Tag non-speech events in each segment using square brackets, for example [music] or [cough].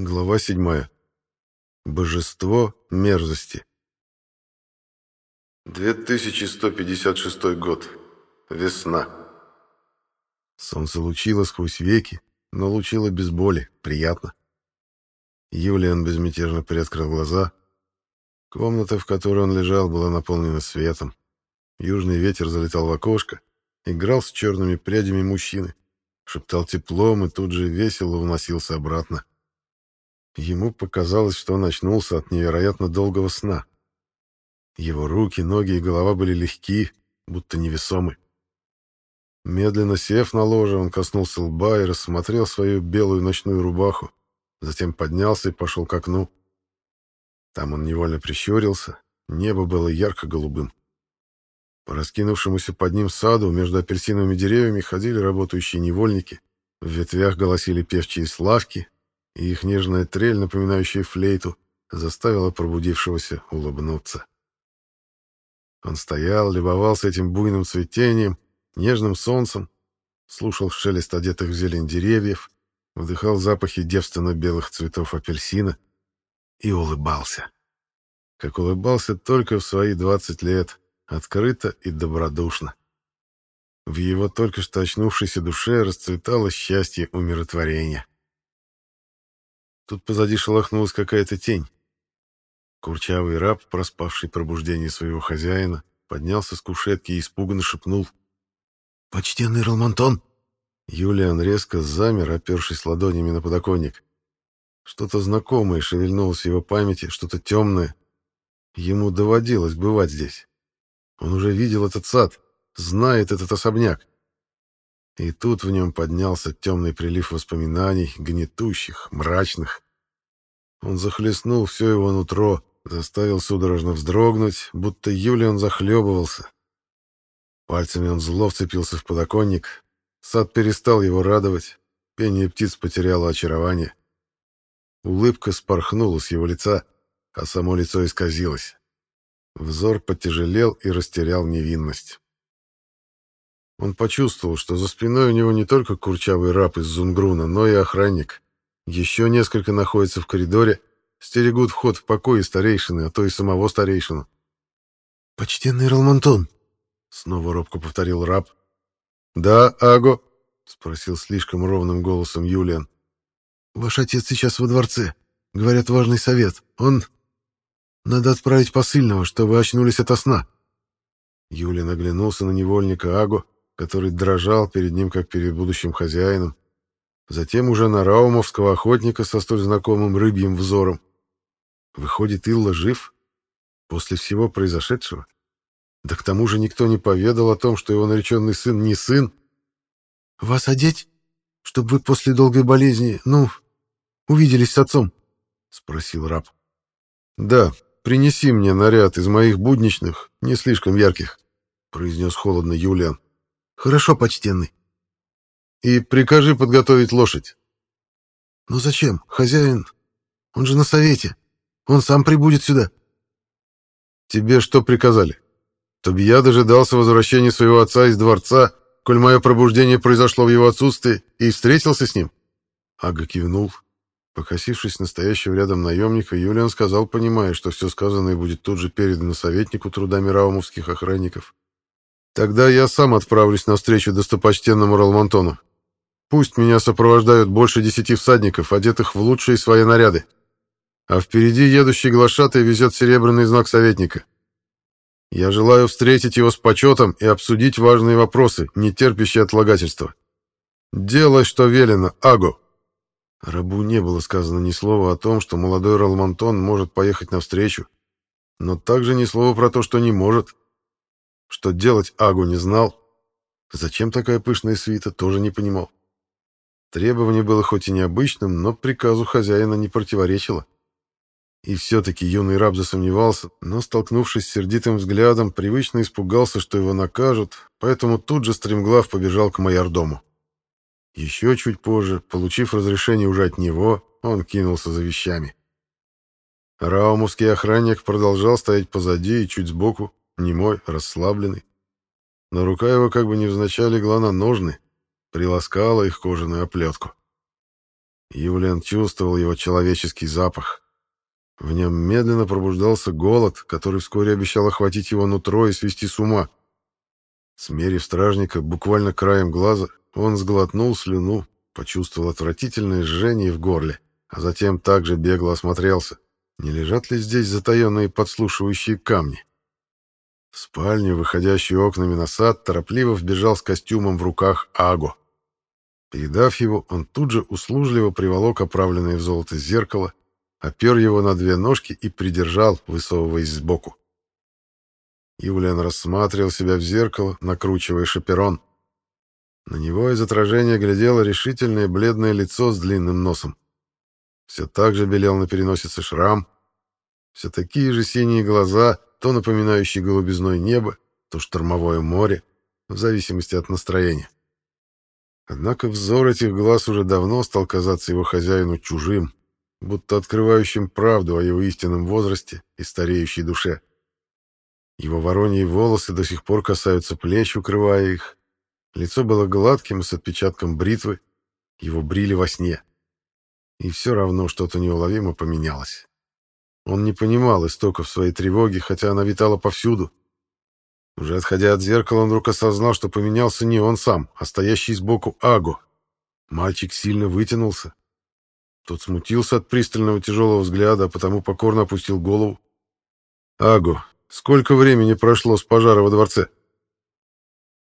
Глава 7. Божество мерзости. 2156 год. Весна. Солнце лучило сквозь веки, но лучило без боли, приятно. Юлиан безмятежно приоткрыл глаза. Комната, в которой он лежал, была наполнена светом. Южный ветер залетал в окошко, играл с черными прядями мужчины, шептал теплом и тут же весело уносился обратно. Ему показалось, что он очнулся от невероятно долгого сна. Его руки, ноги и голова были легки, будто невесомы. Медленно сев на ложе, он коснулся лба и рассмотрел свою белую ночную рубаху, затем поднялся и пошел к окну. Там он невольно прищурился, небо было ярко-голубым. По раскинувшемуся под ним саду между апельсиновыми деревьями ходили работающие невольники, в ветвях голосили певчие славки, и их нежная трель, напоминающая флейту, заставила пробудившегося улыбнуться. Он стоял, любовался этим буйным цветением, нежным солнцем, слушал шелест одетых в зелень деревьев, вдыхал запахи девственно-белых цветов апельсина и улыбался. Как улыбался только в свои двадцать лет, открыто и добродушно. В его только что очнувшейся душе расцветало счастье умиротворения. Тут позади шелохнулась какая-то тень. Курчавый раб, проспавший пробуждение своего хозяина, поднялся с кушетки и испуганно шепнул. «Почтенный Ралмантон!» Юлиан резко замер, опершись ладонями на подоконник. Что-то знакомое шевельнулось в его памяти, что-то темное. Ему доводилось бывать здесь. Он уже видел этот сад, знает этот особняк. И тут в нем поднялся темный прилив воспоминаний, гнетущих, мрачных. Он захлестнул все его нутро, заставил судорожно вздрогнуть, будто Юлиан захлебывался. Пальцами он зло вцепился в подоконник. Сад перестал его радовать, пение птиц потеряло очарование. Улыбка спорхнула с его лица, а само лицо исказилось. Взор потяжелел и растерял невинность. Он почувствовал, что за спиной у него не только курчавый раб из Зунгруна, но и охранник. Еще несколько находятся в коридоре, стерегут вход в покой старейшины, а то и самого старейшину. «Почтенный Ралмантон!» — снова робко повторил раб. «Да, Аго?» — спросил слишком ровным голосом Юлиан. «Ваш отец сейчас во дворце. Говорят, важный совет. Он... Надо отправить посыльного, что вы очнулись ото сна». Юлиан оглянулся на невольника Аго, который дрожал перед ним, как перед будущим хозяином, затем уже на раумовского охотника со столь знакомым рыбьим взором. Выходит, Илла жив? После всего произошедшего? Да к тому же никто не поведал о том, что его нареченный сын не сын. «Вас одеть? Чтобы вы после долгой болезни, ну, увиделись с отцом?» — спросил раб. «Да, принеси мне наряд из моих будничных, не слишком ярких», — произнес холодно Юлиан. Хорошо, почтенный. И прикажи подготовить лошадь. Но зачем? Хозяин, он же на совете. Он сам прибудет сюда. Тебе что приказали? Чтобы я дожидался возвращения своего отца из дворца, коль мое пробуждение произошло в его отсутствии, и встретился с ним? Ага кивнул. Покосившись настоящего рядом наемника, Юлиан сказал, понимая, что все сказанное будет тут же передано советнику трудами раумовских охранников. Тогда я сам отправлюсь навстречу достопочтенному Ралмонтону. Пусть меня сопровождают больше десяти всадников, одетых в лучшие свои наряды. А впереди едущий глашатай везет серебряный знак советника. Я желаю встретить его с почетом и обсудить важные вопросы, не терпящие отлагательства. Делай, что велено, Аго. Рабу не было сказано ни слова о том, что молодой Ралмонтон может поехать навстречу, но также ни слова про то, что не может. Что делать Агу не знал. Зачем такая пышная свита, тоже не понимал. Требование было хоть и необычным, но приказу хозяина не противоречило. И все-таки юный раб засомневался, но, столкнувшись с сердитым взглядом, привычно испугался, что его накажут, поэтому тут же стремглав побежал к майордому. Еще чуть позже, получив разрешение уже от него, он кинулся за вещами. Раумовский охранник продолжал стоять позади и чуть сбоку, немой, расслабленный. Но рука его как бы невзначай легла на ножны, приласкала их кожаную оплетку. Юлиан чувствовал его человеческий запах. В нем медленно пробуждался голод, который вскоре обещал охватить его нутро и свести с ума. Смерив стражника буквально краем глаза, он сглотнул слюну, почувствовал отвратительное жжение в горле, а затем также бегло осмотрелся, не лежат ли здесь затаенные подслушивающие камни. В спальню, выходящую окнами на сад, торопливо вбежал с костюмом в руках Аго. Передав его, он тут же услужливо приволок оправленное в золото зеркало, опер его на две ножки и придержал, высовываясь сбоку. Юлиан рассматривал себя в зеркало, накручивая шаперон. На него из отражения глядело решительное бледное лицо с длинным носом. Все так же белел на переносице шрам, все такие же синие глаза, то напоминающие голубизной небо, то штормовое море, в зависимости от настроения. Однако взор этих глаз уже давно стал казаться его хозяину чужим, будто открывающим правду о его истинном возрасте и стареющей душе. Его вороньи волосы до сих пор касаются плеч, укрывая их. Лицо было гладким и с отпечатком бритвы. Его брили во сне. И все равно что-то неуловимо поменялось. Он не понимал истоков своей тревоги, хотя она витала повсюду. Уже отходя от зеркала, он вдруг осознал, что поменялся не он сам, а стоящий сбоку Аго. Мальчик сильно вытянулся. Тот смутился от пристального тяжелого взгляда, а потому покорно опустил голову. «Аго, сколько времени прошло с пожара во дворце?»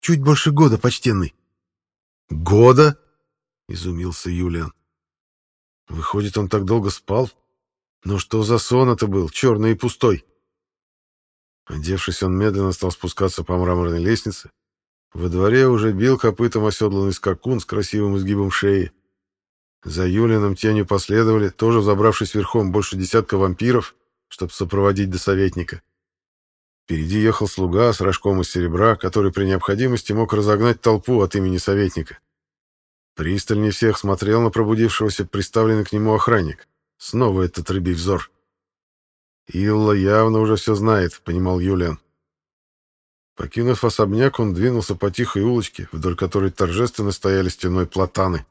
«Чуть больше года, почтенный». «Года?» — изумился Юлиан. «Выходит, он так долго спал? Но что за сон это был, черный и пустой?» Одевшись, он медленно стал спускаться по мраморной лестнице. Во дворе уже бил копытом оседланный скакун с красивым изгибом шеи. За Юлианом тенью последовали, тоже забравшись верхом, больше десятка вампиров, чтобы сопроводить до советника. Впереди ехал слуга с рожком из серебра, который при необходимости мог разогнать толпу от имени советника. Пристальнее всех смотрел на пробудившегося приставленный к нему охранник. Снова этот рыбий взор. Илла явно уже все знает, понимал Юлиан. Покинув особняк, он двинулся по тихой улочке, вдоль которой торжественно стояли стеной платаны.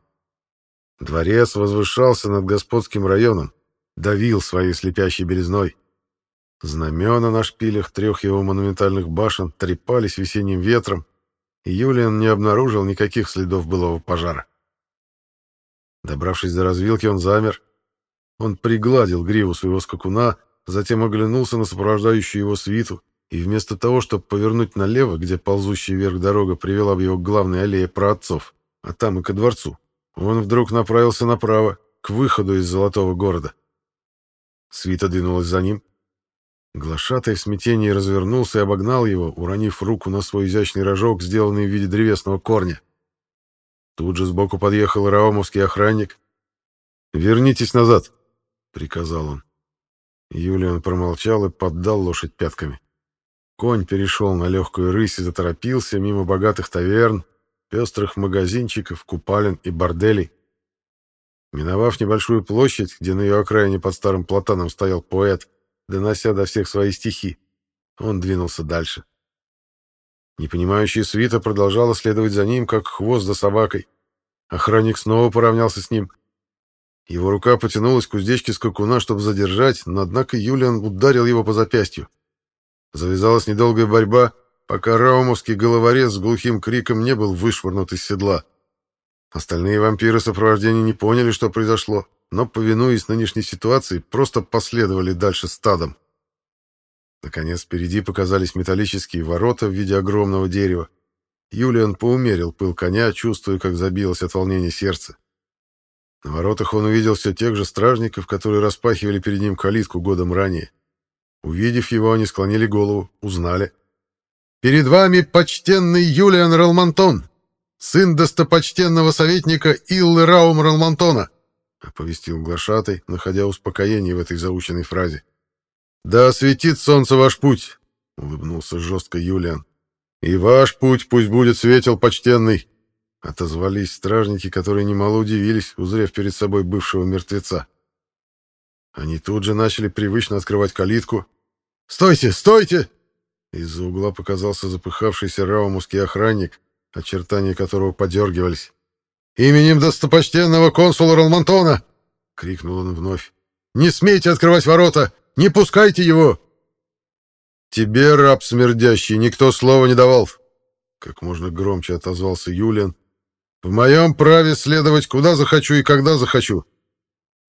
Дворец возвышался над господским районом, давил своей слепящей белизной. Знамена на шпилях трех его монументальных башен трепались весенним ветром, и Юлиан не обнаружил никаких следов былого пожара. Добравшись до развилки, он замер. Он пригладил гриву своего скакуна, затем оглянулся на сопровождающую его свиту, и вместо того, чтобы повернуть налево, где ползущая вверх дорога привела бы его к главной аллее праотцов, а там и ко дворцу, он вдруг направился направо, к выходу из Золотого города. Свита двинулась за ним. Глашатай в смятении развернулся и обогнал его, уронив руку на свой изящный рожок, сделанный в виде древесного корня. Тут же сбоку подъехал раомовский охранник. «Вернитесь назад», — приказал он. Юлиан промолчал и поддал лошадь пятками. Конь перешел на легкую рысь и заторопился мимо богатых таверн, пестрых магазинчиков, купалин и борделей. Миновав небольшую площадь, где на ее окраине под старым платаном стоял поэт, донося до всех свои стихи, он двинулся дальше. Непонимающая свита продолжала следовать за ним, как хвост за собакой. Охранник снова поравнялся с ним. Его рука потянулась к уздечке скакуна, чтобы задержать, но однако Юлиан ударил его по запястью. Завязалась недолгая борьба, пока раумовский головорез с глухим криком не был вышвырнут из седла. Остальные вампиры сопровождения не поняли, что произошло, но, повинуясь нынешней ситуации, просто последовали дальше стадом. Наконец, впереди показались металлические ворота в виде огромного дерева. Юлиан поумерил пыл коня, чувствуя, как забилось от волнения сердце. На воротах он увидел все тех же стражников, которые распахивали перед ним калитку годом ранее. Увидев его, они склонили голову, узнали. «Перед вами почтенный Юлиан Ралмантон, сын достопочтенного советника Иллы Раум Ралмантона», оповестил глашатай, находя успокоение в этой заученной фразе. «Да осветит солнце ваш путь», — улыбнулся жестко Юлиан. «И ваш путь пусть будет светел, почтенный. Отозвались стражники, которые немало удивились, узрев перед собой бывшего мертвеца. Они тут же начали привычно открывать калитку. «Стойте! Стойте!» Из-за угла показался запыхавшийся раумовский охранник, очертания которого подергивались. Именем достопочтенного консула Ролмантона!» — крикнул он вновь. «Не смейте открывать ворота! Не пускайте его!» «Тебе, раб смердящий, никто слова не давал!» Как можно громче отозвался Юлиан. «В моем праве следовать куда захочу и когда захочу.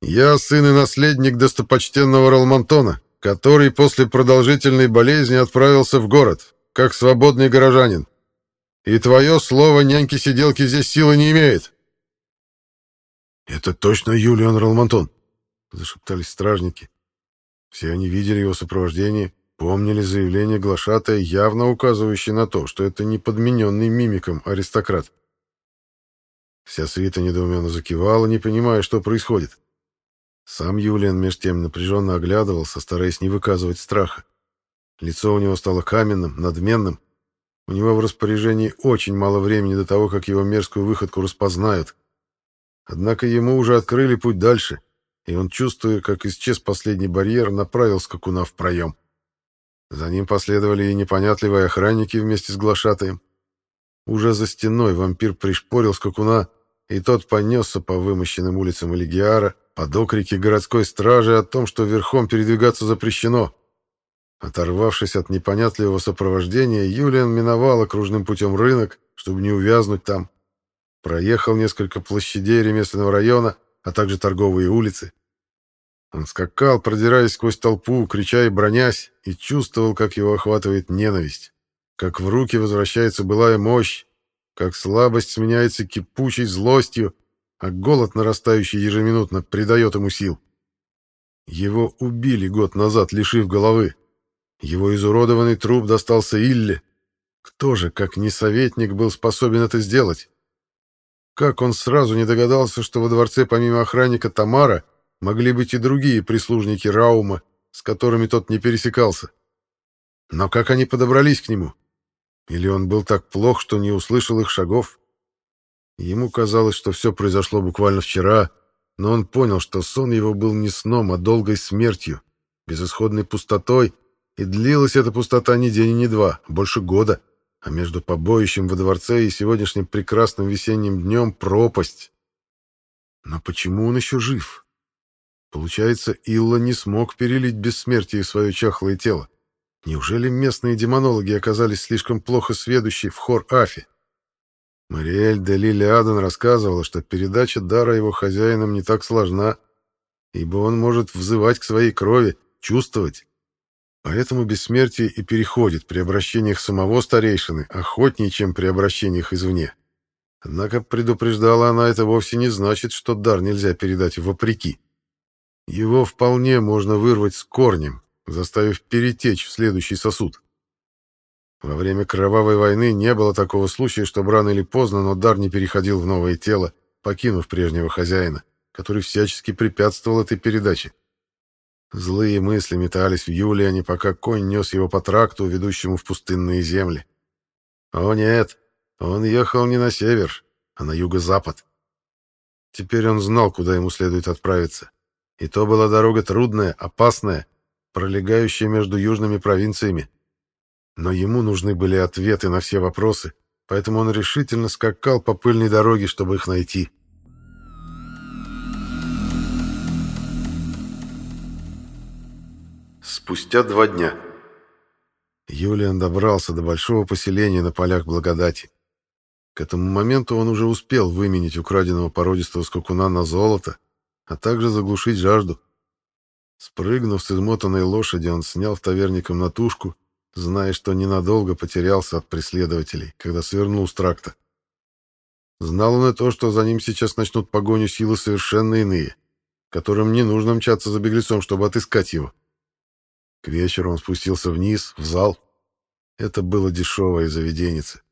Я сын и наследник достопочтенного Ролмантона, который после продолжительной болезни отправился в город, как свободный горожанин. И твое слово няньки-сиделки здесь силы не имеет. «Это точно Юлиан Ролмантон», — зашептались стражники. Все они видели его сопровождение, помнили заявление глашатая, явно указывающее на то, что это не подмененный мимиком аристократ. Вся свита недоуменно закивала, не понимая, что происходит. Сам Юлиан меж тем напряженно оглядывался, стараясь не выказывать страха. Лицо у него стало каменным, надменным, у него в распоряжении очень мало времени до того, как его мерзкую выходку распознают. Однако ему уже открыли путь дальше, и он, чувствуя, как исчез последний барьер, направил скакуна в проем. За ним последовали и непонятливые охранники вместе с глашатаем. Уже за стеной вампир пришпорил скакуна, и тот понесся по вымощенным улицам Элигиара под окрики городской стражи о том, что верхом передвигаться запрещено. Оторвавшись от непонятливого сопровождения, Юлиан миновал окружным путем рынок, чтобы не увязнуть там. Проехал несколько площадей ремесленного района, а также торговые улицы. Он скакал, продираясь сквозь толпу, крича и бронясь, и чувствовал, как его охватывает ненависть, как в руки возвращается былая мощь, как слабость сменяется кипучей злостью, а голод, нарастающий ежеминутно, придает ему сил. Его убили год назад, лишив головы. Его изуродованный труп достался Илле. Кто же, как не советник, был способен это сделать? Как он сразу не догадался, что во дворце помимо охранника Тамара могли быть и другие прислужники Раума, с которыми тот не пересекался? Но как они подобрались к нему? Или он был так плох, что не услышал их шагов? Ему казалось, что все произошло буквально вчера, но он понял, что сон его был не сном, а долгой смертью, безысходной пустотой, и длилась эта пустота не день и не два, больше года. А между побоищем во дворце и сегодняшним прекрасным весенним днем пропасть. Но почему он еще жив? Получается, Илла не смог перелить бессмертие в свое чахлое тело. Неужели местные демонологи оказались слишком плохо сведущи в хор Афи? Мариэль де Лили Адан рассказывала, что передача дара его хозяинам не так сложна, ибо он может взывать к своей крови, чувствовать, Поэтому бессмертие и переходит при обращениях самого старейшины охотнее, чем при обращениях извне. Однако предупреждала она, это вовсе не значит, что дар нельзя передать вопреки. Его вполне можно вырвать с корнем, заставив перетечь в следующий сосуд. Во время кровавой войны не было такого случая, чтобы рано или поздно, но дар не переходил в новое тело, покинув прежнего хозяина, который всячески препятствовал этой передаче. Злые мысли метались в Юлиане, пока конь нес его по тракту, ведущему в пустынные земли. О нет, он ехал не на север, а на юго-запад. Теперь он знал, куда ему следует отправиться. И то была дорога трудная, опасная, пролегающая между южными провинциями. Но ему нужны были ответы на все вопросы, поэтому он решительно скакал по пыльной дороге, чтобы их найти. Спустя два дня. Юлиан добрался до большого поселения на полях благодати. К этому моменту он уже успел выменить украденного породистого скакуна на золото, а также заглушить жажду. Спрыгнув с измотанной лошади, он снял в таверне комнатушку, зная, что ненадолго потерялся от преследователей, когда свернул с тракта. Знал он и то, что за ним сейчас начнут погоню силы совершенно иные, которым не нужно мчаться за беглецом, чтобы отыскать его. К вечеру он спустился вниз, в зал. Это было дешевое заведенице.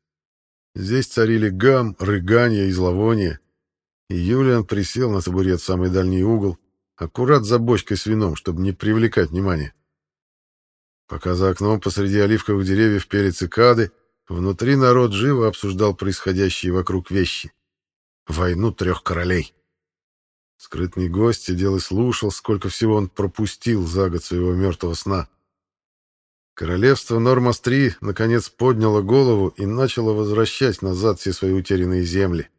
Здесь царили гам, рыгание и зловоние. И Юлиан присел на табурет в самый дальний угол, аккурат за бочкой с вином, чтобы не привлекать внимания. Пока за окном посреди оливковых деревьев пели цикады, внутри народ живо обсуждал происходящие вокруг вещи. Войну трех королей. Скрытный гость сидел и слушал, сколько всего он пропустил за год своего мертвого сна. Королевство Нормас-3 наконец подняло голову и начало возвращать назад все свои утерянные земли.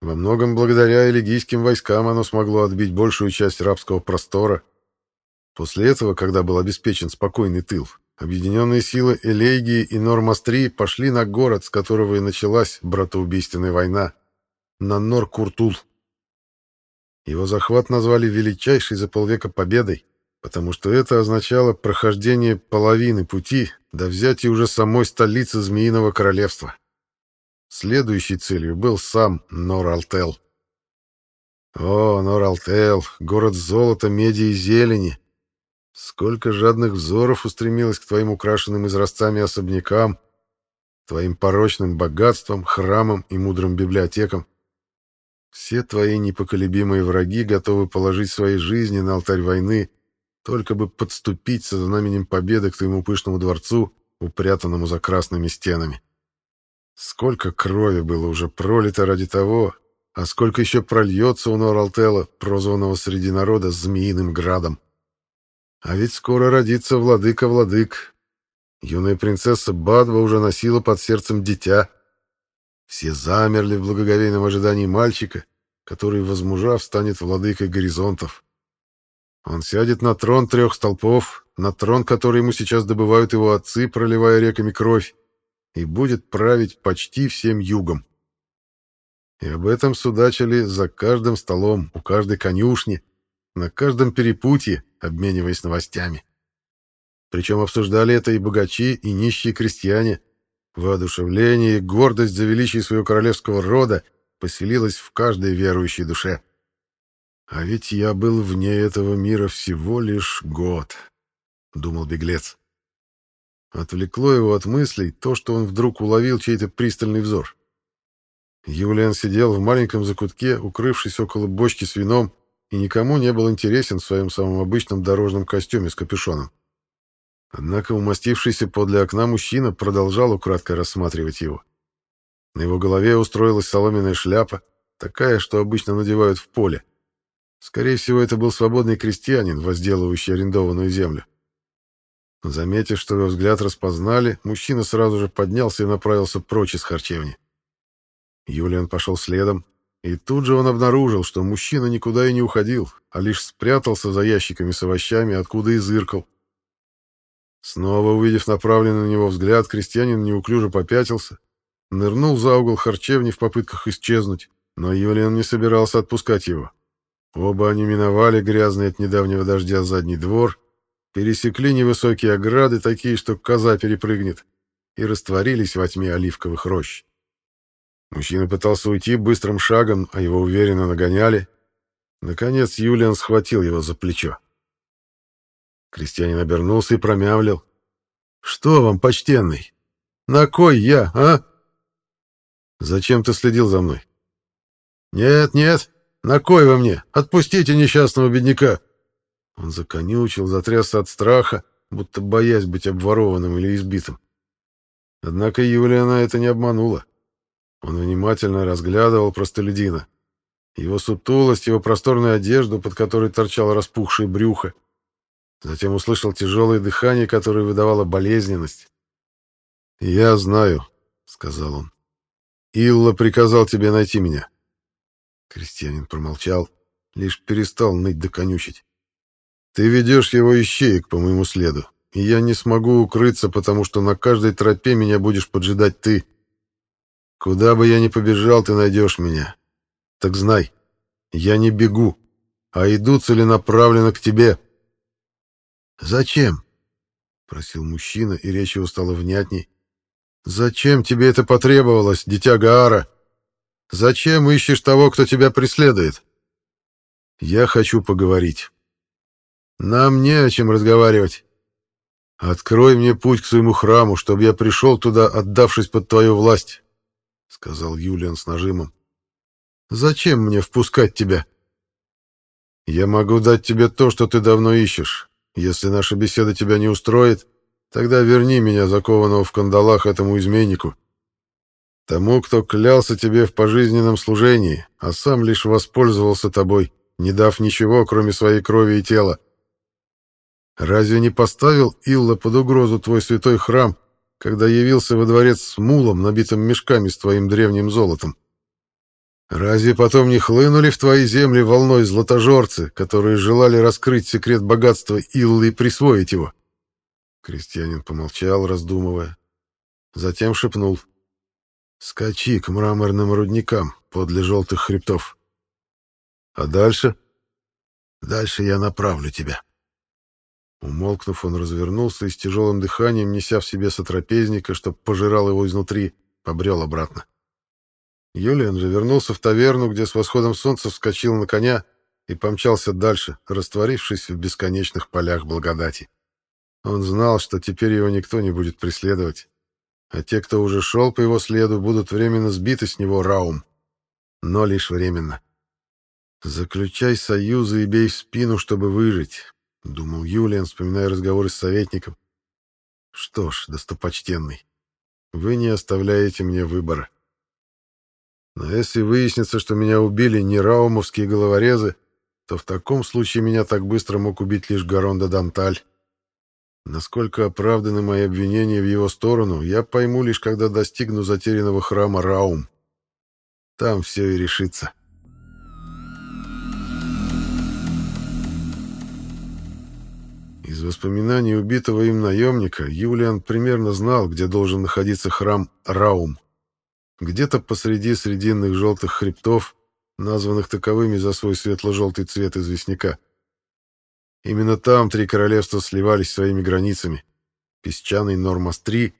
Во многом благодаря элегийским войскам оно смогло отбить большую часть рабского простора. После этого, когда был обеспечен спокойный тыл, объединенные силы Элегии и Нормастри пошли на город, с которого и началась братоубийственная война, на Нор-Куртул. Его захват назвали величайшей за полвека победой, потому что это означало прохождение половины пути до взятия уже самой столицы Змеиного Королевства. Следующей целью был сам Нор-Алтел. О, Нор-Алтел, город золота, меди и зелени! Сколько жадных взоров устремилось к твоим украшенным изразцами особнякам, твоим порочным богатствам, храмам и мудрым библиотекам. Все твои непоколебимые враги готовы положить свои жизни на алтарь войны, только бы подступить со знаменем победы к твоему пышному дворцу, упрятанному за красными стенами. Сколько крови было уже пролито ради того, а сколько еще прольется у Норалтела, прозванного среди народа Змеиным Градом. А ведь скоро родится владыка-владык. Юная принцесса Бадва уже носила под сердцем дитя. Все замерли в благоговейном ожидании мальчика, который, возмужав, станет владыкой горизонтов. Он сядет на трон трех столпов, на трон, который ему сейчас добывают его отцы, проливая реками кровь, и будет править почти всем югом. И об этом судачили за каждым столом, у каждой конюшни, на каждом перепутье, обмениваясь новостями. Причем обсуждали это и богачи, и нищие крестьяне. Воодушевление и гордость за величие своего королевского рода поселилась в каждой верующей душе. А ведь я был вне этого мира всего лишь год, — думал беглец. Отвлекло его от мыслей то, что он вдруг уловил чей-то пристальный взор. Юлиан сидел в маленьком закутке, укрывшись около бочки с вином, и никому не был интересен в своем самом обычном дорожном костюме с капюшоном. Однако умастившийся подле окна мужчина продолжал украдкой рассматривать его. На его голове устроилась соломенная шляпа, такая, что обычно надевают в поле. Скорее всего, это был свободный крестьянин, возделывающий арендованную землю. Заметив, что его взгляд распознали, мужчина сразу же поднялся и направился прочь из харчевни. Юлиан пошел следом, и тут же он обнаружил, что мужчина никуда и не уходил, а лишь спрятался за ящиками с овощами, откуда и зыркал. Снова увидев направленный на него взгляд, крестьянин неуклюже попятился, нырнул за угол харчевни в попытках исчезнуть, но Юлиан не собирался отпускать его. Оба они миновали грязный от недавнего дождя задний двор пересекли невысокие ограды, такие, что коза перепрыгнет, и растворились во тьме оливковых рощ. Мужчина пытался уйти быстрым шагом, а его уверенно нагоняли. Наконец Юлиан схватил его за плечо. Крестьянин обернулся и промямлил. «Что вам, почтенный? На кой я, а?» «Зачем ты следил за мной?» «Нет, нет, на кой вы мне? Отпустите несчастного бедняка!» Он законючил, затрясся от страха, будто боясь быть обворованным или избитым. Однако Юлиана это не обмануло. Он внимательно разглядывал простолюдина. Его сутулость, его просторную одежду, под которой торчало распухшее брюхо. Затем услышал тяжелое дыхание, которое выдавало болезненность. «Я знаю», — сказал он. «Илла приказал тебе найти меня». Крестьянин промолчал, лишь перестал ныть да конючить. Ты ведешь его ищеек по моему следу, и я не смогу укрыться, потому что на каждой тропе меня будешь поджидать ты. Куда бы я ни побежал, ты найдешь меня. Так знай, я не бегу, а иду целенаправленно к тебе». «Зачем?» — просил мужчина, и речь его стала внятней. «Зачем тебе это потребовалось, дитя Гаара? Зачем ищешь того, кто тебя преследует?» «Я хочу поговорить». Нам не о чем разговаривать. Открой мне путь к своему храму, чтобы я пришел туда, отдавшись под твою власть, — сказал Юлиан с нажимом. Зачем мне впускать тебя? Я могу дать тебе то, что ты давно ищешь. Если наша беседа тебя не устроит, тогда верни меня, закованного в кандалах, этому изменнику. Тому, кто клялся тебе в пожизненном служении, а сам лишь воспользовался тобой, не дав ничего, кроме своей крови и тела. Разве не поставил Илла под угрозу твой святой храм, когда явился во дворец с мулом, набитым мешками с твоим древним золотом? Разве потом не хлынули в твои земли волной златожорцы, которые желали раскрыть секрет богатства Иллы и присвоить его? Крестьянин помолчал, раздумывая. Затем шепнул. «Скачи к мраморным рудникам подле желтых хребтов. А дальше? Дальше я направлю тебя». Умолкнув, он развернулся и с тяжелым дыханием, неся в себе сотрапезника, чтоб пожирал его изнутри, побрел обратно. Юлиан же вернулся в таверну, где с восходом солнца вскочил на коня и помчался дальше, растворившись в бесконечных полях благодати. Он знал, что теперь его никто не будет преследовать, а те, кто уже шел по его следу, будут временно сбиты с него раум. Но лишь временно. «Заключай союзы и бей в спину, чтобы выжить», — думал Юлиан, вспоминая разговоры с советником. «Что ж, достопочтенный, вы не оставляете мне выбора. Но если выяснится, что меня убили не раумовские головорезы, то в таком случае меня так быстро мог убить лишь Гаронда Данталь. Насколько оправданы мои обвинения в его сторону, я пойму лишь, когда достигну затерянного храма Раум. Там все и решится. Из воспоминаний убитого им наемника Юлиан примерно знал, где должен находиться храм Раум. Где-то посреди срединных желтых хребтов, названных таковыми за свой светло-желтый цвет известняка. Именно там три королевства сливались своими границами. Песчаный Нормас-3,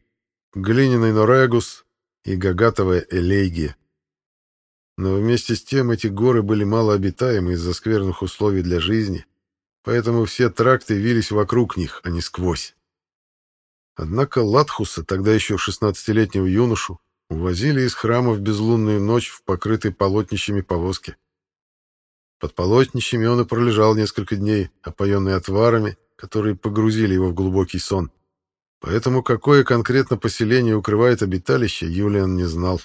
глиняный Норегус и гагатовая Элейгия. Но вместе с тем эти горы были малообитаемы из-за скверных условий для жизни, поэтому все тракты вились вокруг них, а не сквозь. Однако Латхуса, тогда еще 16-летнего юношу, увозили из храма в безлунную ночь в покрытой полотнищами повозке. Под полотнищами он и пролежал несколько дней, опоенный отварами, которые погрузили его в глубокий сон. Поэтому какое конкретно поселение укрывает обиталище, Юлиан не знал.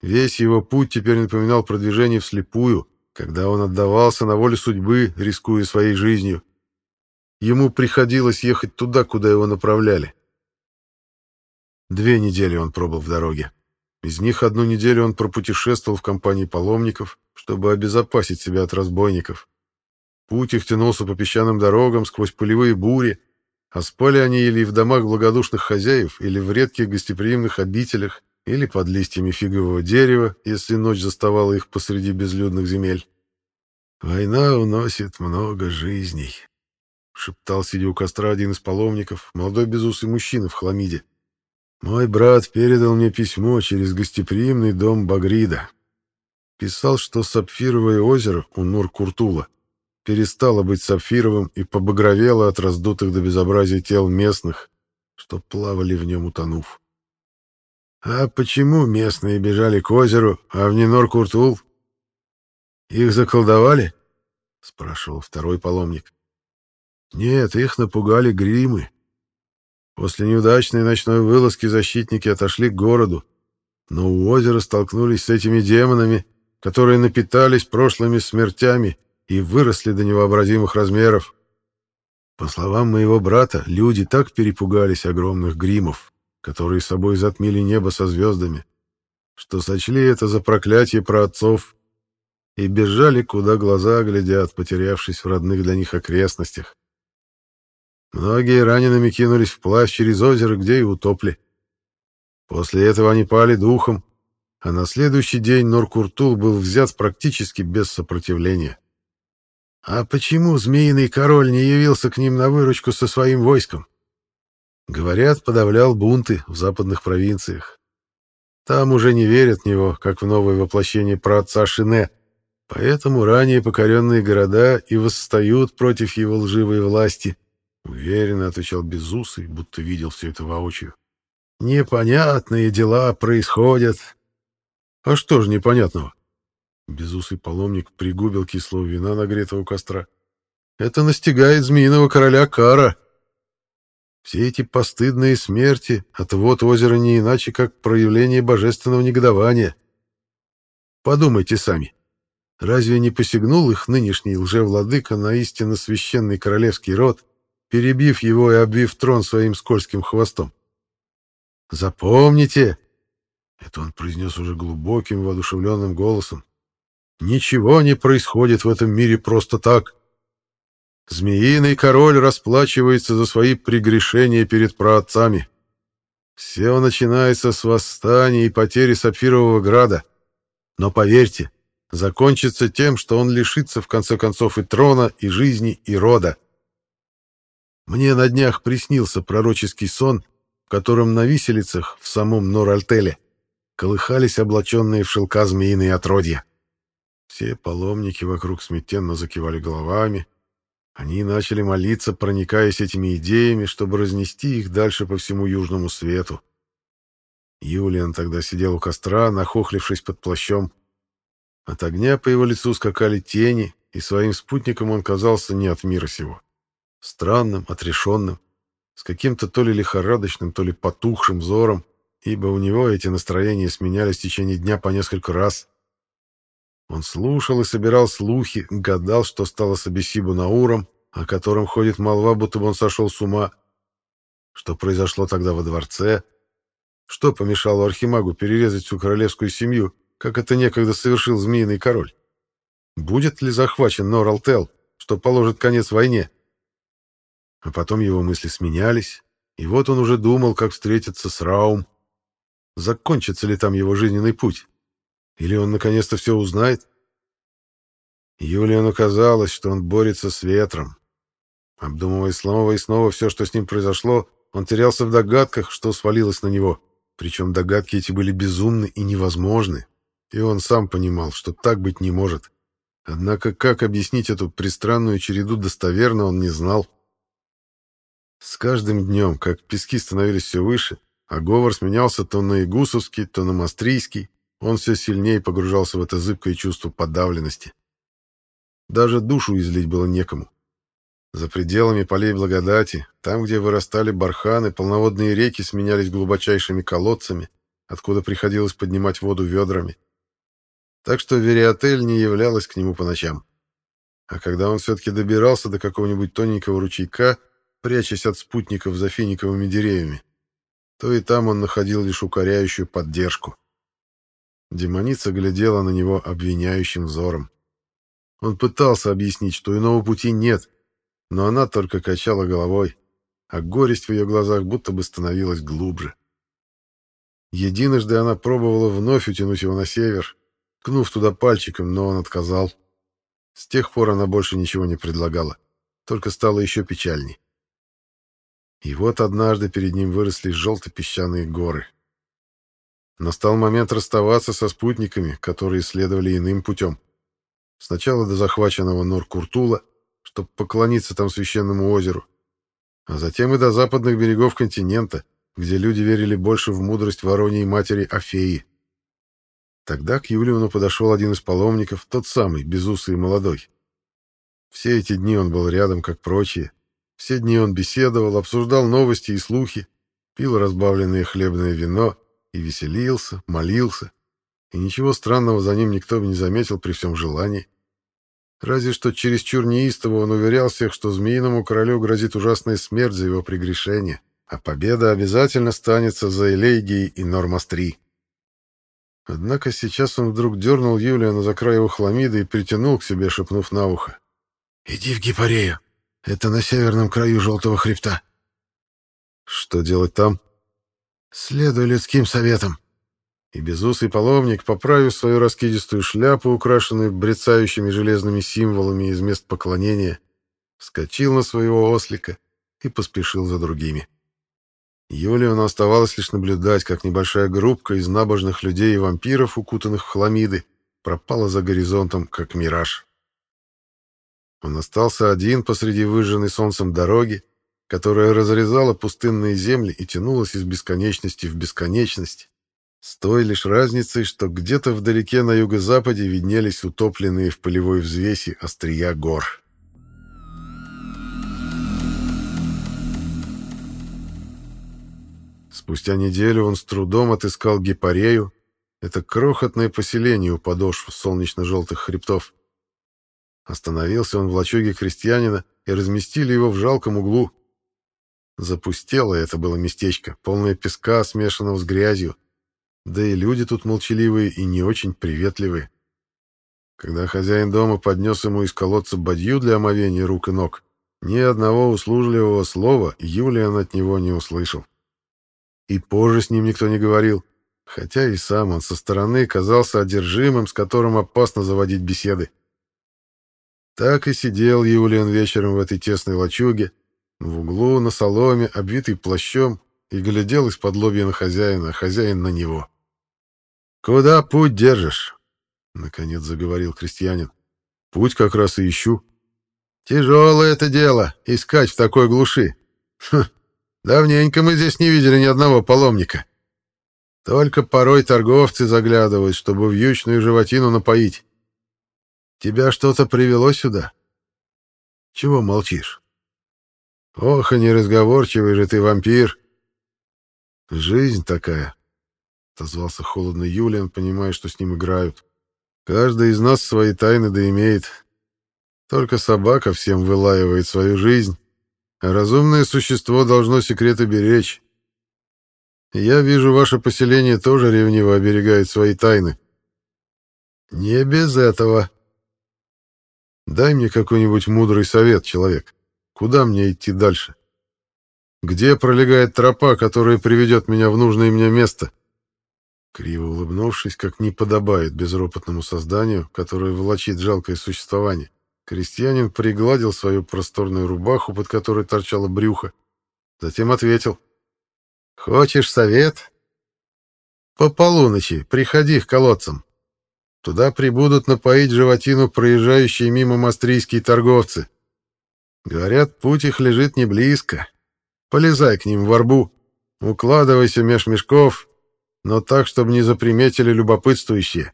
Весь его путь теперь напоминал продвижение вслепую, когда он отдавался на волю судьбы, рискуя своей жизнью. Ему приходилось ехать туда, куда его направляли. Две недели он пробыл в дороге. Из них одну неделю он пропутешествовал в компании паломников, чтобы обезопасить себя от разбойников. Путь их тянулся по песчаным дорогам сквозь полевые бури, а спали они или в домах благодушных хозяев, или в редких гостеприимных обителях, или под листьями фигового дерева, если ночь заставала их посреди безлюдных земель. «Война уносит много жизней», — шептал, сидя у костра, один из паломников, молодой безусый мужчина в хламиде. Мой брат передал мне письмо через гостеприимный дом Багрида. Писал, что сапфировое озеро у Нур-Куртула перестало быть сапфировым и побагровело от раздутых до безобразия тел местных, что плавали в нем утонув. А почему местные бежали к озеру, а в Нинор-Куртул? Их заколдовали? — спрашивал второй паломник. Нет, их напугали гримы, После неудачной ночной вылазки защитники отошли к городу, но у озера столкнулись с этими демонами, которые напитались прошлыми смертями и выросли до невообразимых размеров. По словам моего брата, люди так перепугались огромных гримов, которые собой затмили небо со звездами, что сочли это за проклятие праотцов и бежали, куда глаза глядят, потерявшись в родных для них окрестностях. Многие ранеными кинулись вплавь через озеро, где и утопли. После этого они пали духом, а на следующий день Норкуртул был взят практически без сопротивления. А почему Змеиный Король не явился к ним на выручку со своим войском? Говорят, подавлял бунты в западных провинциях. Там уже не верят в него, как в новое воплощение праотца Шине, поэтому ранее покоренные города и восстают против его лживой власти — Уверенно отвечал Безусый, будто видел все это воочию. Непонятные дела происходят. А что же непонятного? Безусый паломник пригубил кислого вина, нагретого у костра. Это настигает змеиного короля Кара. Все эти постыдные смерти, отвод озера не иначе, как проявление божественного негодования. Подумайте сами. Разве не посягнул их нынешний лжевладыка на истинно священный королевский род, перебив его и обвив трон своим скользким хвостом. Запомните, Это он произнес уже глубоким, воодушевленным голосом. Ничего не происходит в этом мире просто так. Змеиный король расплачивается за свои прегрешения перед праотцами. Все начинается с восстания и потери Сапфирового Града. Но поверьте, закончится тем, что он лишится в конце концов и трона, и жизни, и рода. Мне на днях приснился пророческий сон, в котором на виселицах в самом Норальтеле колыхались облаченные в шелка змеиные отродья. Все паломники вокруг смятенно закивали головами. Они начали молиться, проникаясь этими идеями, чтобы разнести их дальше по всему южному свету. Юлиан тогда сидел у костра, нахохлившись под плащом. От огня по его лицу скакали тени, и своим спутником он казался не от мира сего. Странным, отрешенным, с каким-то то ли лихорадочным, то ли потухшим взором, ибо у него эти настроения сменялись в течение дня по несколько раз. Он слушал и собирал слухи, гадал, что стало с Абисибу Науром, о котором ходит молва, будто бы он сошел с ума. Что произошло тогда во дворце? Что помешало Архимагу перерезать всю королевскую семью, как это некогда совершил Змеиный король? Будет ли захвачен Норалтел, что положит конец войне? А потом его мысли сменялись, и вот он уже думал, как встретиться с Раум. Закончится ли там его жизненный путь? Или он наконец-то все узнает? Юлиану казалось, что он борется с ветром. Обдумывая снова и снова все, что с ним произошло, он терялся в догадках, что свалилось на него. Причем догадки эти были безумны и невозможны. И он сам понимал, что так быть не может. Однако как объяснить эту пристранную череду достоверно, он не знал. С каждым днем, как пески становились все выше, а говор сменялся то на игусовский, то на мастрийский, он все сильнее погружался в это зыбкое чувство подавленности. Даже душу излить было некому. За пределами полей благодати, там, где вырастали барханы, полноводные реки сменялись глубочайшими колодцами, откуда приходилось поднимать воду ведрами. Так что Вериотель не являлась к нему по ночам. А когда он все-таки добирался до какого-нибудь тоненького ручейка, прячась от спутников за финиковыми деревьями, то и там он находил лишь укоряющую поддержку. Демоница глядела на него обвиняющим взором. Он пытался объяснить, что иного пути нет, но она только качала головой, а горесть в ее глазах будто бы становилась глубже. Единожды она пробовала вновь утянуть его на север, ткнув туда пальчиком, но он отказал. С тех пор она больше ничего не предлагала, только стало еще печальней. И вот однажды перед ним выросли желто-песчаные горы. Настал момент расставаться со спутниками, которые следовали иным путем. Сначала до захваченного Нор-Куртула, чтобы поклониться там священному озеру, а затем и до западных берегов континента, где люди верили больше в мудрость Вороньей матери Афеи. Тогда к Юлиону подошел один из паломников, тот самый, безусый и молодой. Все эти дни он был рядом, как прочие. Все дни он беседовал, обсуждал новости и слухи, пил разбавленное хлебное вино и веселился, молился. И ничего странного за ним никто бы не заметил при всем желании. Разве что чересчур неистово он уверял всех, что змеиному королю грозит ужасная смерть за его прегрешение, а победа обязательно станется за Элейгией и Нормастри. Однако сейчас он вдруг дернул Юлиана за край его хламиды и притянул к себе, шепнув на ухо. «Иди в Гипарею. Это на северном краю Желтого хребта». «Что делать там?» «Следуй людским советам», и безусый паломник, поправив свою раскидистую шляпу, украшенную брецающими железными символами из мест поклонения, вскочил на своего ослика и поспешил за другими. Юлиону оставалось лишь наблюдать, как небольшая группка из набожных людей и вампиров, укутанных в хламиды, пропала за горизонтом, как мираж. Он остался один посреди выжженной солнцем дороги, которая разрезала пустынные земли и тянулась из бесконечности в бесконечность, с той лишь разницей, что где-то вдалеке на юго-западе виднелись утопленные в полевой взвеси острия гор. Спустя неделю он с трудом отыскал Гепарею, это крохотное поселение у подошв солнечно-желтых хребтов. Остановился он в лачуге крестьянина и разместили его в жалком углу. Запустело это было местечко, полное песка, смешанного с грязью, да и люди тут молчаливые и не очень приветливые. Когда хозяин дома поднес ему из колодца бадью для омовения рук и ног, ни одного услужливого слова Юлиан от него не услышал. И позже с ним никто не говорил, хотя и сам он со стороны казался одержимым, с которым опасно заводить беседы. Так и сидел Юлиан вечером в этой тесной лачуге, в углу на соломе, обвитый плащом, и глядел из-под лобья на хозяина, а хозяин на него. «Куда путь держишь?» — наконец заговорил крестьянин. «Путь как раз и ищу». «Тяжелое это дело — искать в такой глуши. Хм, давненько мы здесь не видели ни одного паломника. Только порой торговцы заглядывают, чтобы вьючную животину напоить. Тебя что-то привело сюда? Чего молчишь? Ох, и неразговорчивый же ты вампир. Жизнь такая, — отозвался холодно Юлиан, понимая, что с ним играют. Каждый из нас свои тайны да имеет. Только собака всем вылаивает свою жизнь, а разумное существо должно секреты беречь. Я вижу, ваше поселение тоже ревниво оберегает свои тайны. Не без этого, Дай мне какой-нибудь мудрый совет, человек. Куда мне идти дальше? Где пролегает тропа, которая приведет меня в нужное мне место? Криво улыбнувшись, как не подобает безропотному созданию, которое влачит жалкое существование, крестьянин пригладил свою просторную рубаху, под которой торчало брюхо. Затем ответил. «Хочешь совет? По полуночи приходи к колодцам. Туда прибудут напоить животину проезжающие мимо мастрийские торговцы. Говорят, путь их лежит не близко. Полезай к ним в арбу, укладывайся меж мешков, но так, чтобы не заприметили любопытствующие.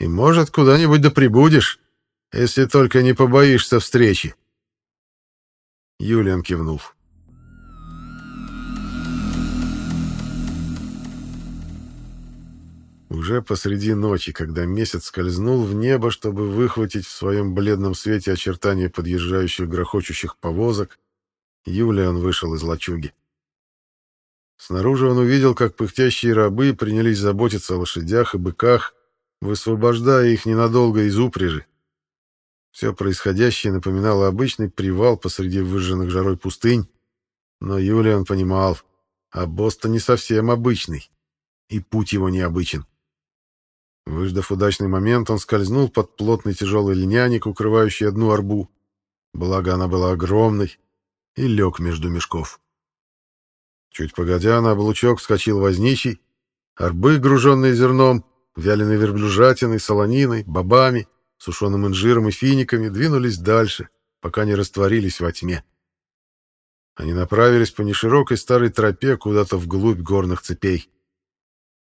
И, может, куда-нибудь да прибудешь, если только не побоишься встречи. Юлиан кивнул. Уже посреди ночи, когда месяц скользнул в небо, чтобы выхватить в своем бледном свете очертания подъезжающих грохочущих повозок, Юлиан вышел из лачуги. Снаружи он увидел, как пыхтящие рабы принялись заботиться о лошадях и быках, высвобождая их ненадолго из упряжи. Все происходящее напоминало обычный привал посреди выжженных жарой пустынь, но Юлиан понимал, а Бостон не совсем обычный, и путь его необычен. Выждав удачный момент, он скользнул под плотный тяжелый льняник, укрывающий одну арбу, благо она была огромной, и лег между мешков. Чуть погодя, на облучок вскочил возничий, арбы, груженные зерном, вяленой верблюжатиной, солониной, бобами, сушеным инжиром и финиками, двинулись дальше, пока не растворились во тьме. Они направились по неширокой старой тропе куда-то вглубь горных цепей.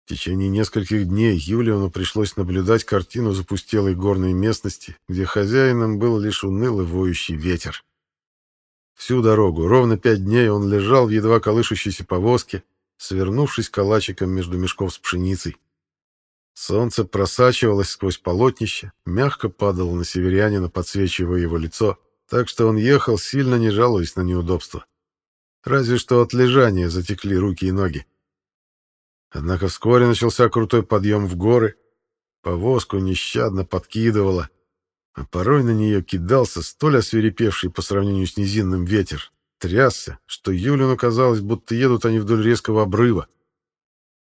В течение нескольких дней Юлиону пришлось наблюдать картину запустелой горной местности, где хозяином был лишь унылый воющий ветер. Всю дорогу, ровно пять дней, он лежал в едва колышущейся повозке, свернувшись калачиком между мешков с пшеницей. Солнце просачивалось сквозь полотнище, мягко падало на северянина, подсвечивая его лицо, так что он ехал, сильно не жалуясь на неудобства. Разве что от лежания затекли руки и ноги. Однако вскоре начался крутой подъем в горы. Повозку нещадно подкидывало, а порой на нее кидался столь осверепевший по сравнению с низинным ветер, трясся, что Юлину казалось, будто едут они вдоль резкого обрыва.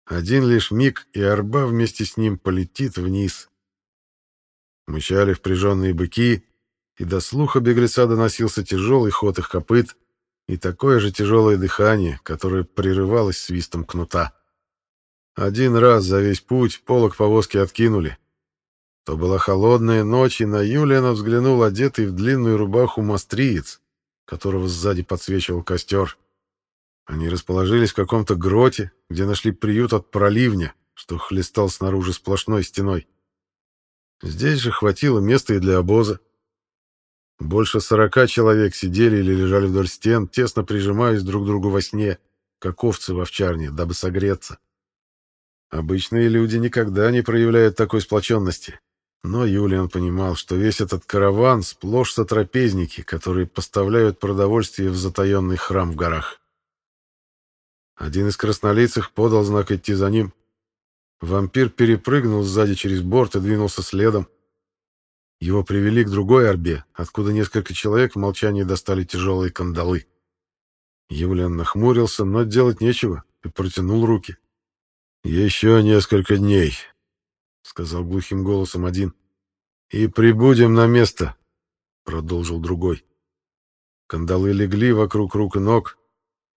Один лишь миг, и арба вместе с ним полетит вниз. Мычали впряженные быки, и до слуха беглеца доносился тяжелый ход их копыт и такое же тяжелое дыхание, которое прерывалось свистом кнута. Один раз за весь путь полок повозки откинули. То была холодная ночь, и на Юлиана взглянул одетый в длинную рубаху мастриец, которого сзади подсвечивал костер. Они расположились в каком-то гроте, где нашли приют от проливня, что хлестал снаружи сплошной стеной. Здесь же хватило места и для обоза. Больше сорока человек сидели или лежали вдоль стен, тесно прижимаясь друг к другу во сне, как овцы в овчарне, дабы согреться. Обычные люди никогда не проявляют такой сплоченности. Но Юлиан понимал, что весь этот караван сплошь сотрапезники, которые поставляют продовольствие в затаенный храм в горах. Один из краснолицых подал знак идти за ним. Вампир перепрыгнул сзади через борт и двинулся следом. Его привели к другой арбе, откуда несколько человек в молчании достали тяжелые кандалы. Юлиан нахмурился, но делать нечего, и протянул руки. «Еще несколько дней», — сказал глухим голосом один. «И прибудем на место», — продолжил другой. Кандалы легли вокруг рук и ног.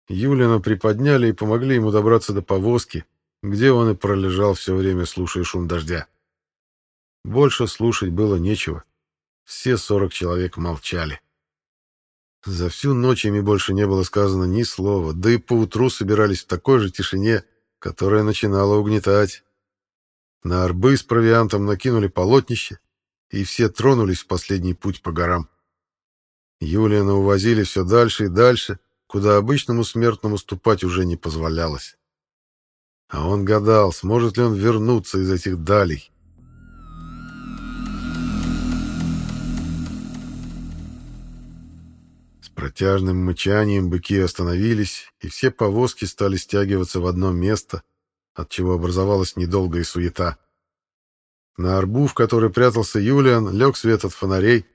Юлина приподняли и помогли ему добраться до повозки, где он и пролежал все время, слушая шум дождя. Больше слушать было нечего. Все сорок человек молчали. За всю ночь ими больше не было сказано ни слова, да и поутру собирались в такой же тишине, которая начинала угнетать. На арбы с провиантом накинули полотнище, и все тронулись в последний путь по горам. Юлиана увозили все дальше и дальше, куда обычному смертному ступать уже не позволялось. А он гадал, сможет ли он вернуться из этих далей. Протяжным мычанием быки остановились, и все повозки стали стягиваться в одно место, от чего образовалась недолгая суета. На арбу, в которой прятался Юлиан, лег свет от фонарей,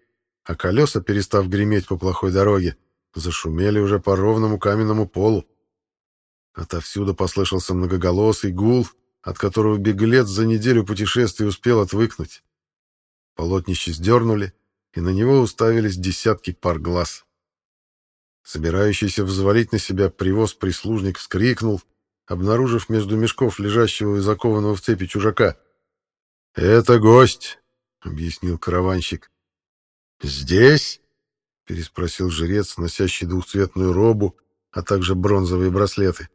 а колеса, перестав греметь по плохой дороге, зашумели уже по ровному каменному полу. Отовсюду послышался многоголосый гул, от которого беглец за неделю путешествия успел отвыкнуть. Полотнище сдернули, и на него уставились десятки пар глаз. Собирающийся взвалить на себя привоз прислужник вскрикнул, обнаружив между мешков лежащего и закованного в цепи чужака. «Это гость», — объяснил караванщик. «Здесь?» — переспросил жрец, носящий двухцветную робу, а также бронзовые браслеты.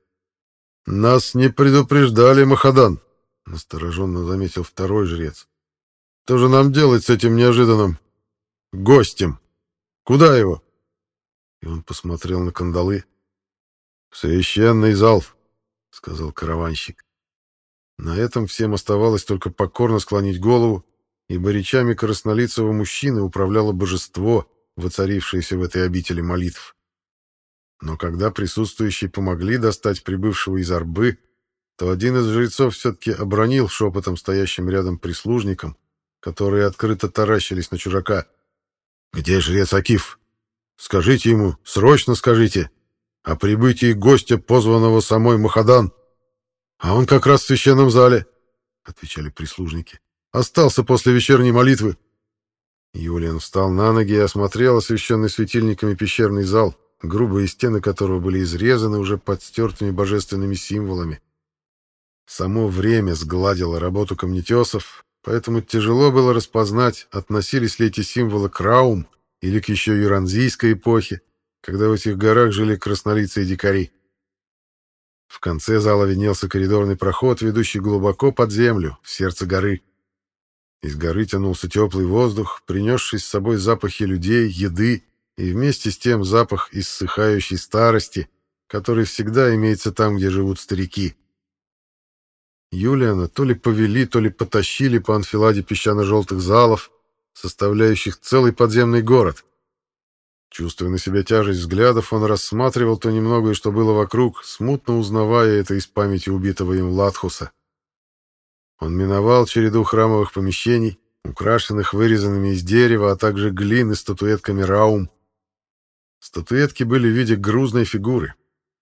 «Нас не предупреждали, Махадан», — настороженно заметил второй жрец. «Что же нам делать с этим неожиданным гостем? Куда его?» И он посмотрел на кандалы. «Священный зал», — сказал караванщик. На этом всем оставалось только покорно склонить голову, ибо речами краснолицего мужчины управляло божество, воцарившееся в этой обители молитв. Но когда присутствующие помогли достать прибывшего из арбы, то один из жрецов все-таки обронил шепотом стоящим рядом прислужникам, которые открыто таращились на чужака. «Где жрец Акиф?» Скажите ему, срочно скажите, о прибытии гостя, позванного самой Махадан. А он как раз в священном зале, — отвечали прислужники. Остался после вечерней молитвы. Юлиан встал на ноги и осмотрел освещенный светильниками пещерный зал, грубые стены которого были изрезаны уже подстертыми божественными символами. Само время сгладило работу камнетесов, поэтому тяжело было распознать, относились ли эти символы к Раум или к еще юранзийской эпохе, когда в этих горах жили краснолицые дикари. В конце зала виднелся коридорный проход, ведущий глубоко под землю, в сердце горы. Из горы тянулся теплый воздух, принесший с собой запахи людей, еды и вместе с тем запах иссыхающей старости, который всегда имеется там, где живут старики. Юлиана то ли повели, то ли потащили по анфиладе песчано-желтых залов, составляющих целый подземный город. Чувствуя на себя тяжесть взглядов, он рассматривал то немногое, что было вокруг, смутно узнавая это из памяти убитого им Латхуса. Он миновал череду храмовых помещений, украшенных вырезанными из дерева, а также глины статуэтками раум. Статуэтки были в виде грузной фигуры.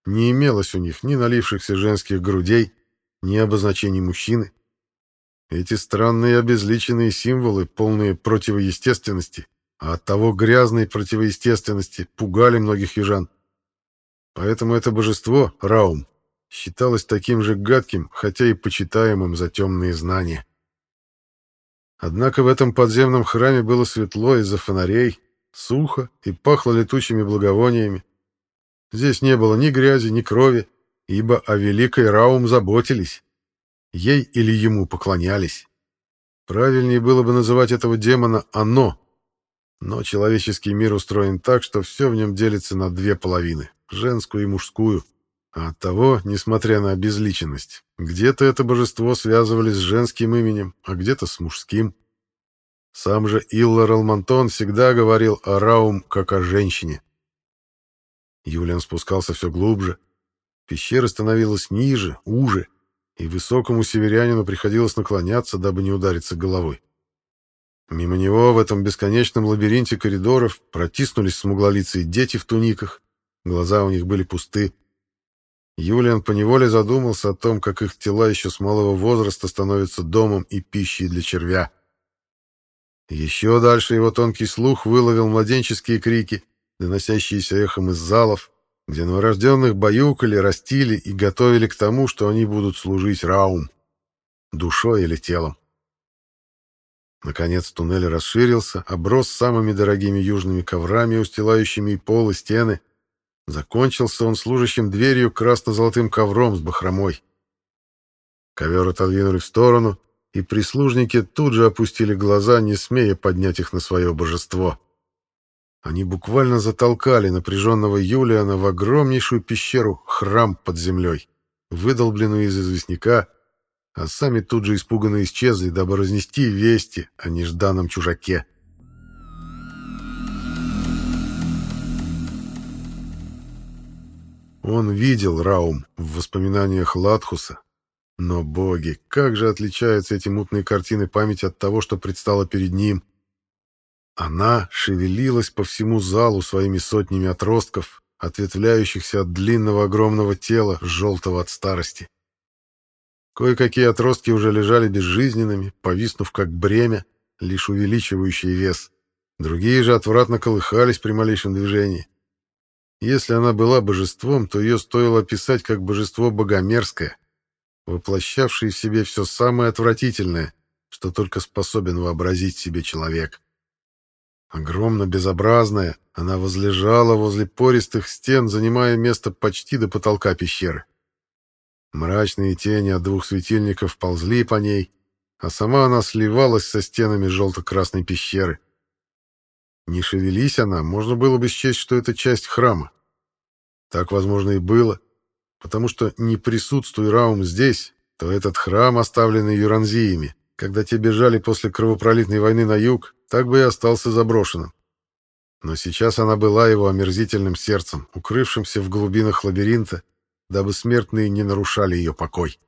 Не имелось у них ни налившихся женских грудей, ни обозначений мужчины. Эти странные обезличенные символы, полные противоестественности, а оттого грязной противоестественности, пугали многих южан. Поэтому это божество, Раум, считалось таким же гадким, хотя и почитаемым за темные знания. Однако в этом подземном храме было светло из-за фонарей, сухо и пахло летучими благовониями. Здесь не было ни грязи, ни крови, ибо о великой Раум заботились. Ей или ему поклонялись. Правильнее было бы называть этого демона «оно». Но человеческий мир устроен так, что все в нем делится на две половины — женскую и мужскую. А оттого, несмотря на обезличенность, где-то это божество связывали с женским именем, а где-то с мужским. Сам же Иллар Алмантон всегда говорил о Раум как о женщине. Юлиан спускался все глубже. Пещера становилась ниже, уже. И высокому северянину приходилось наклоняться, дабы не удариться головой. Мимо него в этом бесконечном лабиринте коридоров протиснулись смуглолицые дети в туниках, глаза у них были пусты. Юлиан поневоле задумался о том, как их тела еще с малого возраста становятся домом и пищей для червя. Еще дальше его тонкий слух выловил младенческие крики, доносящиеся эхом из залов, где новорожденных баюкали, растили и готовили к тому, что они будут служить Раум, душой или телом. Наконец туннель расширился, оброс самыми дорогими южными коврами, устилающими и пол, и стены. Закончился он служащим дверью красно-золотым ковром с бахромой. Ковер отодвинули в сторону, и прислужники тут же опустили глаза, не смея поднять их на свое божество. Они буквально затолкали напряженного Юлиана в огромнейшую пещеру, храм под землей, выдолбленную из известняка, а сами тут же испуганно исчезли, дабы разнести вести о нежданном чужаке. Он видел Раум в воспоминаниях Латхуса, но, боги, как же отличаются эти мутные картины памяти от того, что предстало перед ним. Она шевелилась по всему залу своими сотнями отростков, ответвляющихся от длинного огромного тела, желтого от старости. Кое-какие отростки уже лежали безжизненными, повиснув как бремя, лишь увеличивающие вес. Другие же отвратно колыхались при малейшем движении. Если она была божеством, то ее стоило описать как божество богомерзкое, воплощавшее в себе все самое отвратительное, что только способен вообразить себе человек. Огромно безобразная, она возлежала возле пористых стен, занимая место почти до потолка пещеры. Мрачные тени от двух светильников ползли по ней, а сама она сливалась со стенами желто-красной пещеры. Не шевелись она, можно было бы счесть, что это часть храма. Так, возможно, и было, потому что не присутствуя Раум здесь, то этот храм, оставленный юранзиями, когда те бежали после кровопролитной войны на юг, так бы и остался заброшенным. Но сейчас она была его омерзительным сердцем, укрывшимся в глубинах лабиринта, дабы смертные не нарушали ее покой.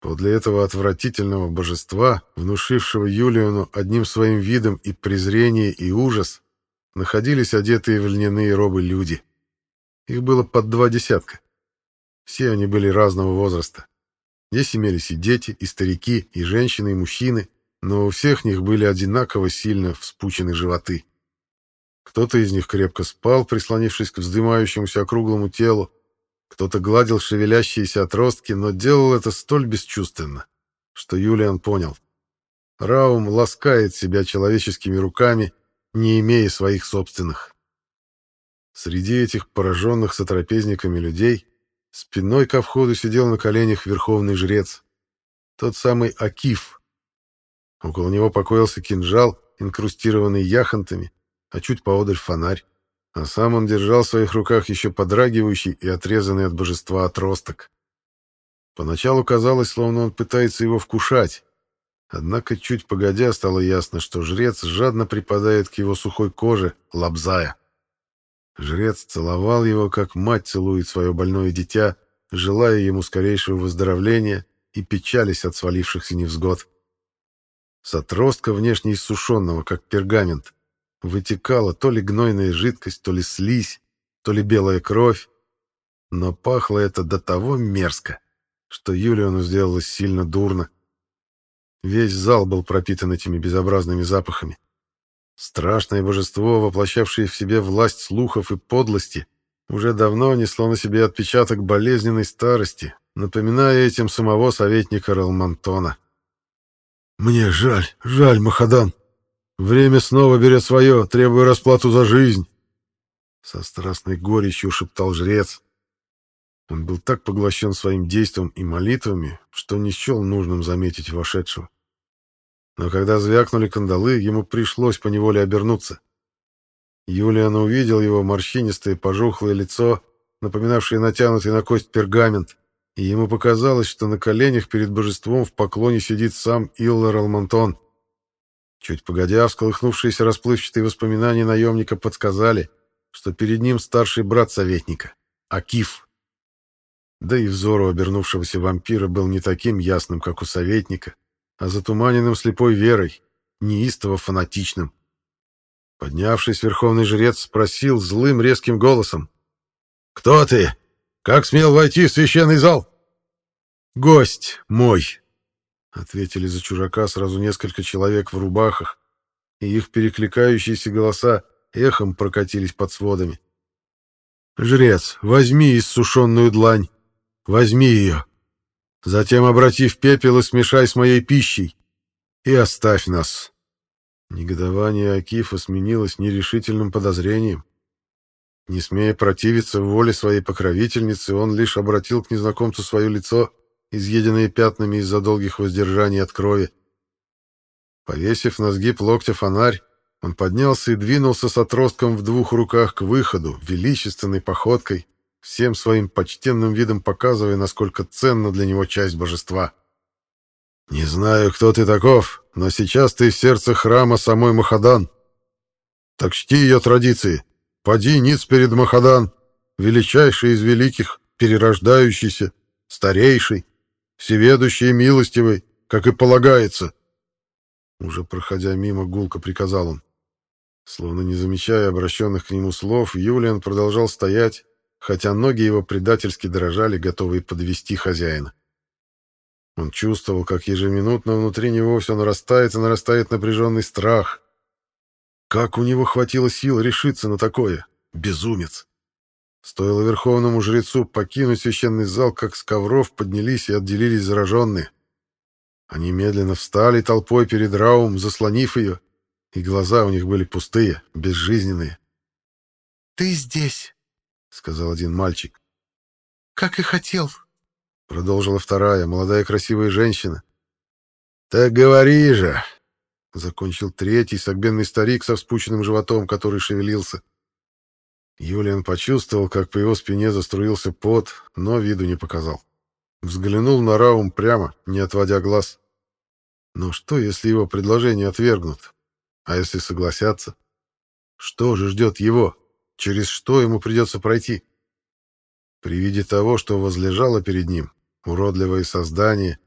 Подле этого отвратительного божества, внушившего Юлиану одним своим видом и презрение, и ужас, находились одетые в льняные робы люди. Их было под два десятка. Все они были разного возраста. Здесь имелись и дети, и старики, и женщины, и мужчины, но у всех них были одинаково сильно вспучены животы. Кто-то из них крепко спал, прислонившись к вздымающемуся округлому телу, кто-то гладил шевелящиеся отростки, но делал это столь бесчувственно, что Юлиан понял. Раум ласкает себя человеческими руками, не имея своих собственных. Среди этих пораженных сотрапезниками людей спиной ко входу сидел на коленях верховный жрец, тот самый Акиф. Около него покоился кинжал, инкрустированный яхонтами, а чуть поодаль фонарь а сам он держал в своих руках еще подрагивающий и отрезанный от божества отросток. Поначалу казалось, словно он пытается его вкушать, однако чуть погодя стало ясно, что жрец жадно припадает к его сухой коже, лобзая. Жрец целовал его, как мать целует свое больное дитя, желая ему скорейшего выздоровления и печались от свалившихся невзгод. С отростка внешне иссушенного, как пергамент, Вытекала то ли гнойная жидкость, то ли слизь, то ли белая кровь. Но пахло это до того мерзко, что Юлиону сделалось сильно дурно. Весь зал был пропитан этими безобразными запахами. Страшное божество, воплощавшее в себе власть слухов и подлости, уже давно несло на себе отпечаток болезненной старости, напоминая этим самого советника Ралмантона. «Мне жаль, жаль, Махадан!» Время снова берет свое, требуя расплату за жизнь. Со страстной горечью шептал жрец. Он был так поглощен своим действием и молитвами, что не счел нужным заметить вошедшего. Но когда звякнули кандалы, ему пришлось поневоле обернуться. Юлиан увидел его морщинистое пожухлое лицо, напоминавшее натянутый на кость пергамент, и ему показалось, что на коленях перед божеством в поклоне сидит сам Иллар Алмантон. Чуть погодя, всколыхнувшиеся расплывчатые воспоминания наемника подсказали, что перед ним старший брат советника, Акиф. да и взор у обернувшегося вампира был не таким ясным, как у советника, а затуманенным слепой верой, неистово фанатичным. Поднявшись, верховный жрец спросил злым резким голосом. «Кто ты? Как смел войти в священный зал?» «Гость мой», — ответили за чужака сразу несколько человек в рубахах, и их перекликающиеся голоса эхом прокатились под сводами. «Жрец, возьми иссушенную длань, возьми ее, затем обрати в пепел и смешай с моей пищей, и оставь нас». Негодование Акифа сменилось нерешительным подозрением. Не смея противиться воле своей покровительницы, он лишь обратил к незнакомцу свое лицо, изъеденное пятнами из-за долгих воздержаний от крови. Повесив на сгиб локтя фонарь, он поднялся и двинулся с отростком в двух руках к выходу, величественной походкой, всем своим почтенным видом показывая, насколько ценна для него часть божества. «Не знаю, кто ты таков, но сейчас ты в сердце храма самой Махадан. Так чти ее традиции. Поди ниц перед Махадан, величайший из великих, перерождающийся, старейший, всеведущий и милостивый, как и полагается». Уже проходя мимо, гулко приказал он. Словно не замечая обращенных к нему слов, Юлиан продолжал стоять, хотя ноги его предательски дрожали, готовые подвести хозяина. Он чувствовал, как ежеминутно внутри него все нарастает и нарастает напряженный страх. Как у него хватило сил решиться на такое? Безумец! Стоило верховному жрецу покинуть священный зал, как с ковров поднялись и отделились зараженные. Они медленно встали толпой перед Раум, заслонив ее, и глаза у них были пустые, безжизненные. «Ты здесь», — сказал один мальчик. «Как и хотел», — продолжила вторая, молодая красивая женщина. «Так говори же», — закончил третий, согбенный старик со вспученным животом, который шевелился. Юлиан почувствовал, как по его спине заструился пот, но виду не показал. Взглянул на Раум прямо, не отводя глаз. Но что, если его предложение отвергнут? А если согласятся? Что же ждет его? Через что ему придется пройти? При виде того, что возлежало перед ним, уродливое создание,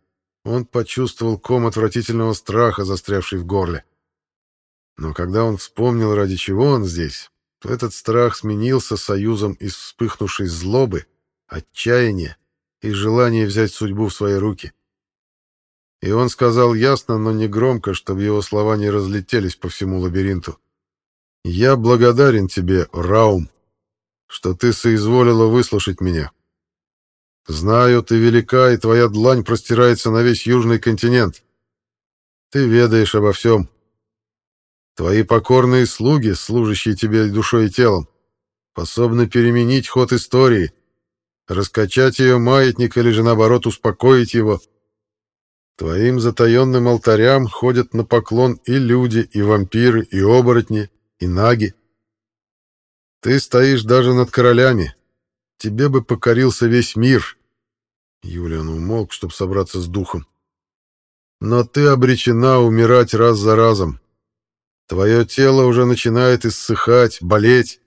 он почувствовал ком отвратительного страха, застрявший в горле. Но когда он вспомнил, ради чего он здесь, то этот страх сменился союзом из вспыхнувшей злобы, отчаяния и желание взять судьбу в свои руки. И он сказал ясно, но не громко, чтобы его слова не разлетелись по всему лабиринту. «Я благодарен тебе, Раум, что ты соизволила выслушать меня. Знаю, ты велика, и твоя длань простирается на весь южный континент. Ты ведаешь обо всем. Твои покорные слуги, служащие тебе душой и телом, способны переменить ход истории, раскачать ее маятник или же, наоборот, успокоить его. Твоим затаенным алтарям ходят на поклон и люди, и вампиры, и оборотни, и наги. Ты стоишь даже над королями. Тебе бы покорился весь мир. Юлиан умолк, чтобы собраться с духом. Но ты обречена умирать раз за разом. Твое тело уже начинает иссыхать, болеть,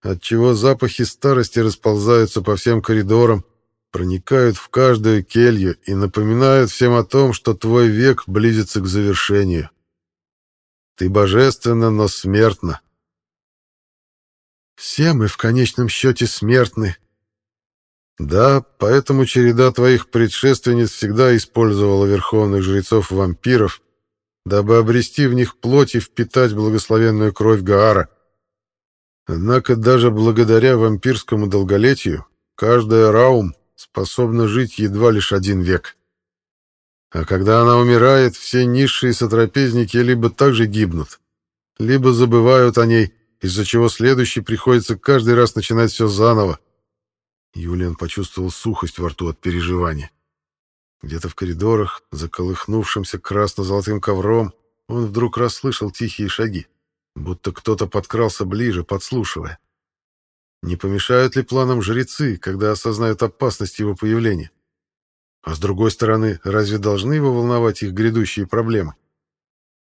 отчего запахи старости расползаются по всем коридорам, проникают в каждую келью и напоминают всем о том, что твой век близится к завершению. Ты божественна, но смертна. Все мы в конечном счете смертны. Да, поэтому череда твоих предшественниц всегда использовала верховных жрецов-вампиров, дабы обрести в них плоть и впитать благословенную кровь Гаара. Однако даже благодаря вампирскому долголетию каждая раум способна жить едва лишь один век. А когда она умирает, все низшие сотрапезники либо также гибнут, либо забывают о ней, из-за чего следующий приходится каждый раз начинать все заново. Юлиан почувствовал сухость во рту от переживания. Где-то в коридорах, за колыхнувшимся красно-золотым ковром, он вдруг расслышал тихие шаги будто кто-то подкрался ближе, подслушивая. Не помешают ли планам жрецы, когда осознают опасность его появления? А с другой стороны, разве должны его волновать их грядущие проблемы?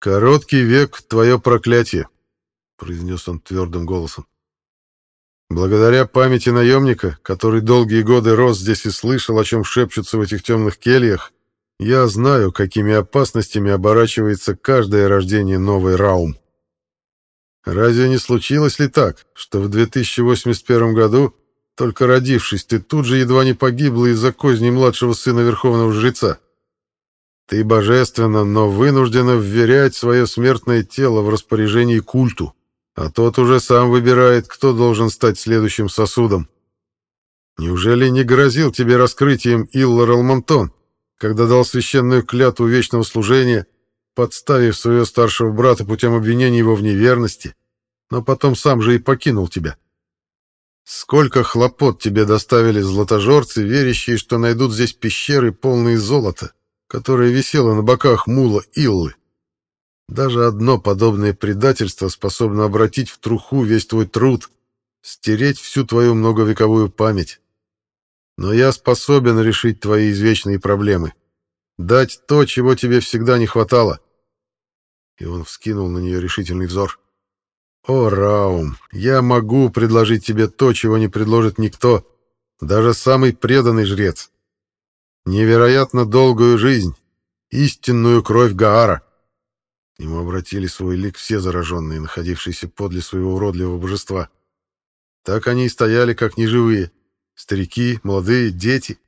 «Короткий век — твое проклятие», — произнес он твердым голосом. Благодаря памяти наемника, который долгие годы рос здесь и слышал, о чем шепчутся в этих темных кельях, я знаю, какими опасностями оборачивается каждое рождение новой Раум. Разве не случилось ли так, что в 2081 году, только родившись, ты тут же едва не погибла из-за козней младшего сына Верховного Жреца? Ты божественно, но вынуждена вверять свое смертное тело в распоряжении культу а тот уже сам выбирает, кто должен стать следующим сосудом. Неужели не грозил тебе раскрытием Иллар Алмантон, когда дал священную клятву вечного служения, подставив своего старшего брата путем обвинения его в неверности, но потом сам же и покинул тебя? Сколько хлопот тебе доставили златожорцы, верящие, что найдут здесь пещеры, полные золота, которое висело на боках мула Иллы? Даже одно подобное предательство способно обратить в труху весь твой труд, стереть всю твою многовековую память. Но я способен решить твои извечные проблемы, дать то, чего тебе всегда не хватало. И он вскинул на нее решительный взор. О, Раум, я могу предложить тебе то, чего не предложит никто, даже самый преданный жрец. Невероятно долгую жизнь, истинную кровь Гаара. К нему обратили свой лик все зараженные, находившиеся подле своего уродливого божества. Так они и стояли, как неживые. Старики, молодые, дети.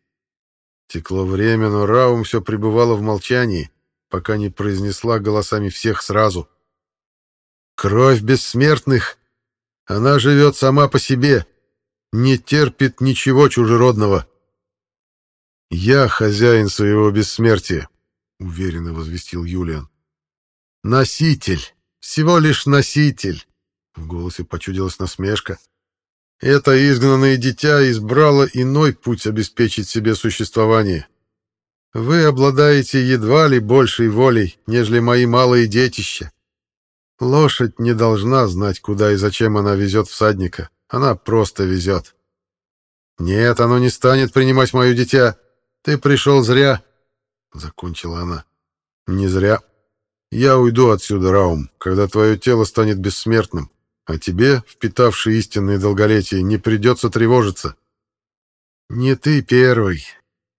Текло время, но Раум все пребывало в молчании, пока не произнесла голосами всех сразу. «Кровь бессмертных! Она живет сама по себе, не терпит ничего чужеродного!» «Я хозяин своего бессмертия», — уверенно возвестил Юлиан. «Носитель! Всего лишь носитель!» В голосе почудилась насмешка. «Это изгнанное дитя избрало иной путь обеспечить себе существование. Вы обладаете едва ли большей волей, нежели мои малые детища. Лошадь не должна знать, куда и зачем она везет всадника. Она просто везет. Нет, оно не станет принимать мое дитя. Ты пришел зря, — закончила она. Не зря. Я уйду отсюда, Раум, когда твое тело станет бессмертным, а тебе, впитавший истинное долголетие, не придется тревожиться. Не ты первый.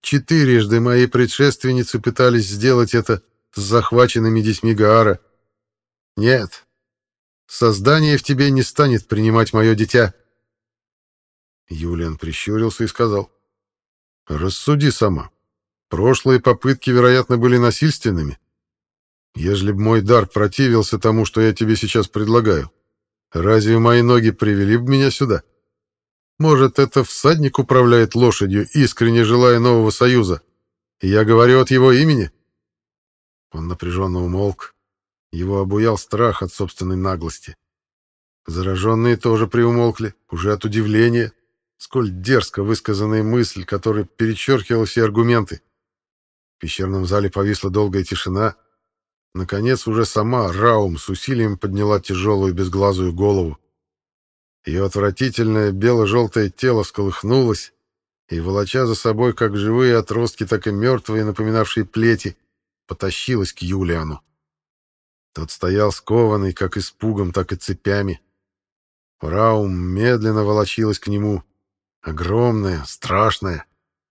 Четырежды мои предшественницы пытались сделать это с захваченными детьми Гаара. Нет, создание в тебе не станет принимать мое дитя. Юлиан прищурился и сказал. «Рассуди сама. Прошлые попытки, вероятно, были насильственными. Ежели б мой дар противился тому, что я тебе сейчас предлагаю, разве мои ноги привели бы меня сюда? Может, это всадник управляет лошадью, искренне желая нового союза, и я говорю от его имени?» Он напряженно умолк. Его обуял страх от собственной наглости. Зараженные тоже приумолкли, уже от удивления, сколь дерзко высказанная мысль, которая перечеркивала все аргументы. В пещерном зале повисла долгая тишина, Наконец, уже сама Раум с усилием подняла тяжелую безглазую голову. Ее отвратительное бело-желтое тело всколыхнулось, и, волоча за собой как живые отростки, так и мертвые, напоминавшие плети, потащилась к Юлиану. Тот стоял скованный как испугом, так и цепями. Раум медленно волочилась к нему, огромная, страшная,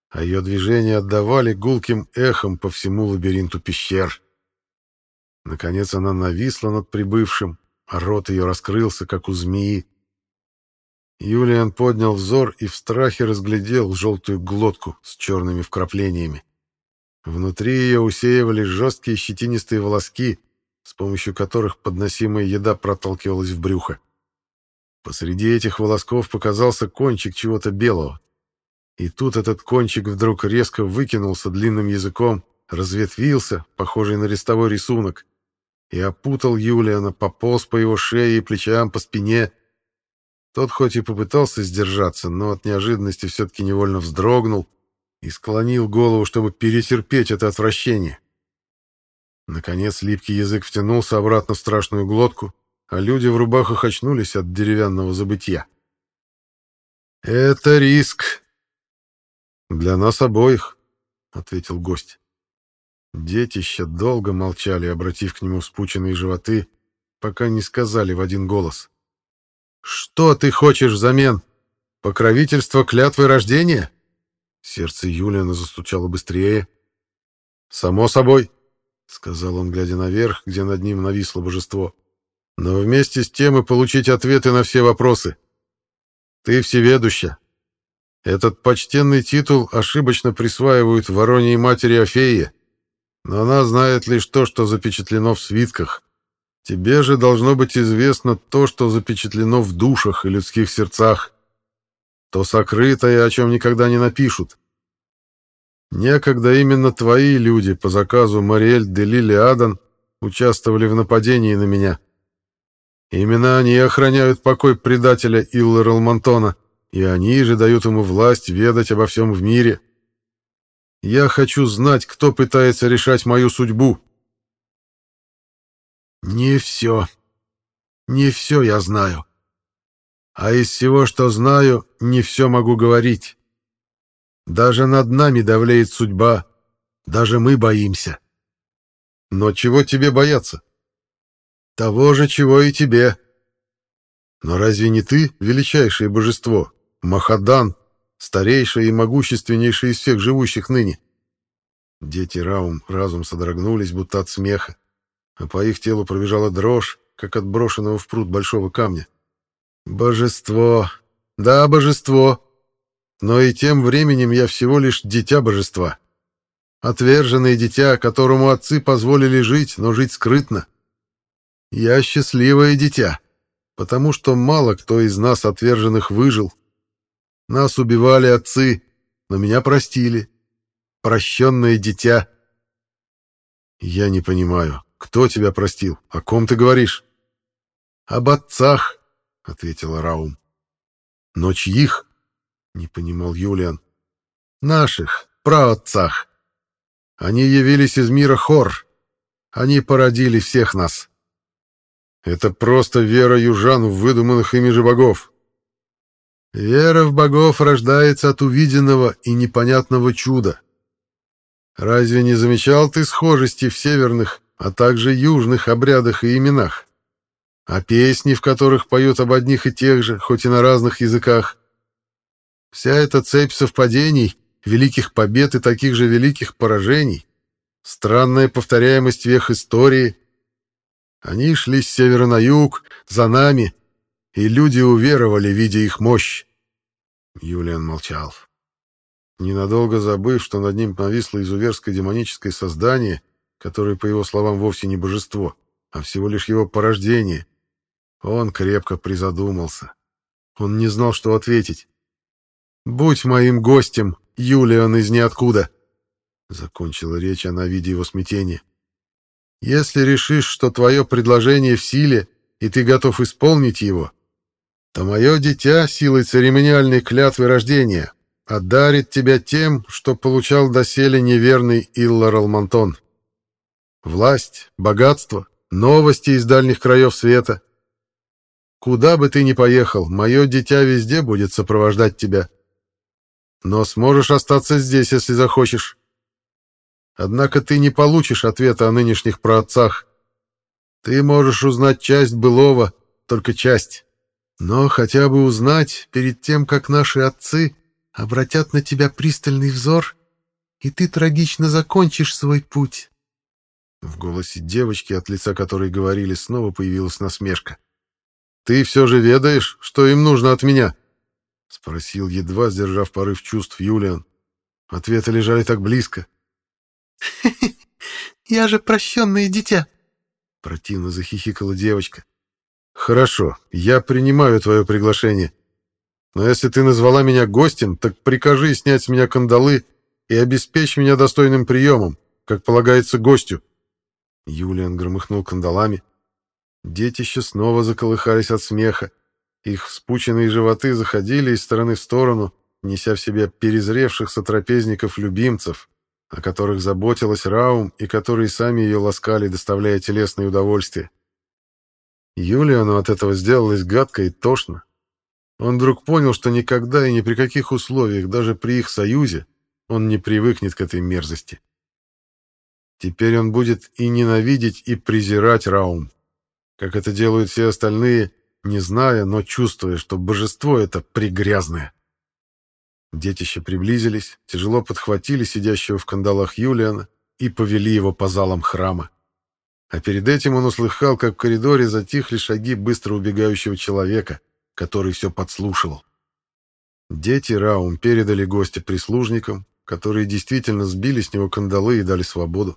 а ее движения отдавали гулким эхом по всему лабиринту пещер. Наконец она нависла над прибывшим, а рот ее раскрылся, как у змеи. Юлиан поднял взор и в страхе разглядел желтую глотку с черными вкраплениями. Внутри ее усеивались жесткие щетинистые волоски, с помощью которых подносимая еда проталкивалась в брюхо. Посреди этих волосков показался кончик чего-то белого. И тут этот кончик вдруг резко выкинулся длинным языком, разветвился, похожий на листовой рисунок, и опутал Юлиана, пополз по его шее и плечам, по спине. Тот хоть и попытался сдержаться, но от неожиданности все-таки невольно вздрогнул и склонил голову, чтобы перетерпеть это отвращение. Наконец липкий язык втянулся обратно в страшную глотку, а люди в рубахах очнулись от деревянного забытья. «Это риск!» «Для нас обоих», — ответил гость. Детища долго молчали, обратив к нему спученные животы, пока не сказали в один голос. «Что ты хочешь взамен? Покровительство клятвы рождения? Сердце Юлиана застучало быстрее. Само собой, сказал он, глядя наверх, где над ним нависло божество. Но вместе с тем и получить ответы на все вопросы. Ты всеведуща. Этот почтенный титул ошибочно присваивают Вороньей матери Офее, но она знает лишь то, что запечатлено в свитках. Тебе же должно быть известно то, что запечатлено в душах и людских сердцах, то сокрытое, о чем никогда не напишут. Некогда именно твои люди по заказу Мариэль де Лили Адан участвовали в нападении на меня. Именно они охраняют покой предателя Илла Ралмонтона, и они же дают ему власть ведать обо всем в мире. Я хочу знать, кто пытается решать мою судьбу. Не все. Не все я знаю. А из всего, что знаю, не все могу говорить. Даже над нами давлеет судьба. Даже мы боимся. Но чего тебе бояться? Того же, чего и тебе. Но разве не ты величайшее божество, Махадан, старейший и могущественнейший из всех живущих ныне? Дети Раум разум содрогнулись, будто от смеха, а по их телу пробежала дрожь, как от брошенного в пруд большого камня. Божество! Да, божество! Но и тем временем я всего лишь дитя божества. Отверженное дитя, которому отцы позволили жить, но жить скрытно. Я счастливое дитя, потому что мало кто из нас, отверженных, выжил. Нас убивали отцы, но меня простили. Прощенное дитя. Я не понимаю, кто тебя простил? О ком ты говоришь? Об отцах, ответила Раум. Но чьих? Не понимал Юлиан. Наших, праотцах. Они явились из мира Хор. Они породили всех нас. Это просто вера южан в выдуманных ими же богов. Вера в богов рождается от увиденного и непонятного чуда. Разве не замечал ты схожести в северных, а также южных обрядах и именах? А песни, в которых поют об одних и тех же, хоть и на разных языках? Вся эта цепь совпадений, великих побед и таких же великих поражений, странная повторяемость вех истории — они шли с севера на юг, за нами, и люди уверовали, видя их мощь. Юлиан молчал. Ненадолго забыв, что над ним нависло изуверское демоническое создание, которое, по его словам, вовсе не божество, а всего лишь его порождение, он крепко призадумался. Он не знал, что ответить. «Будь моим гостем, Юлиан из ниоткуда!» Закончила речь она, видя его смятение. Если решишь, что твое предложение в силе, и ты готов исполнить его, то мое дитя силой церемониальной клятвы рождения одарит тебя тем, что получал доселе неверный Иллар Алмантон. Власть, богатство, новости из дальних краев света. Куда бы ты ни поехал, мое дитя везде будет сопровождать тебя. Но сможешь остаться здесь, если захочешь. Однако ты не получишь ответа о нынешних праотцах. Ты можешь узнать часть былого, только часть. Но хотя бы узнать перед тем, как наши отцы обратят на тебя пристальный взор, и ты трагично закончишь свой путь. В голосе девочки, от лица которой говорили, снова появилась насмешка. «Ты все же ведаешь, что им нужно от меня?» — спросил, едва сдержав порыв чувств Юлиан. Ответы лежали так близко. [laughs] «Я же прощенное дитя!» Противно захихикала девочка. «Хорошо, я принимаю твое приглашение. Но если ты назвала меня гостем, так прикажи снять с меня кандалы и обеспечь меня достойным приемом, как полагается гостю». Юлиан громыхнул кандалами. Детища снова заколыхались от смеха. Их вспученные животы заходили из стороны в сторону, неся в себе перезревших сотрапезников-любимцев, о которых заботилась Раум и которые сами ее ласкали, доставляя телесное удовольствие. Юлиану от этого сделалось гадко и тошно. Он вдруг понял, что никогда и ни при каких условиях, даже при их союзе, он не привыкнет к этой мерзости. Теперь он будет и ненавидеть, и презирать Раум. Как это делают все остальные, не зная, но чувствуя, что божество это пригрязное. Детище приблизились, тяжело подхватили сидящего в кандалах Юлиана и повели его по залам храма. А перед этим он услыхал, как в коридоре затихли шаги быстро убегающего человека, который все подслушивал. Дети Раум передали гостя прислужникам, которые действительно сбили с него кандалы и дали свободу.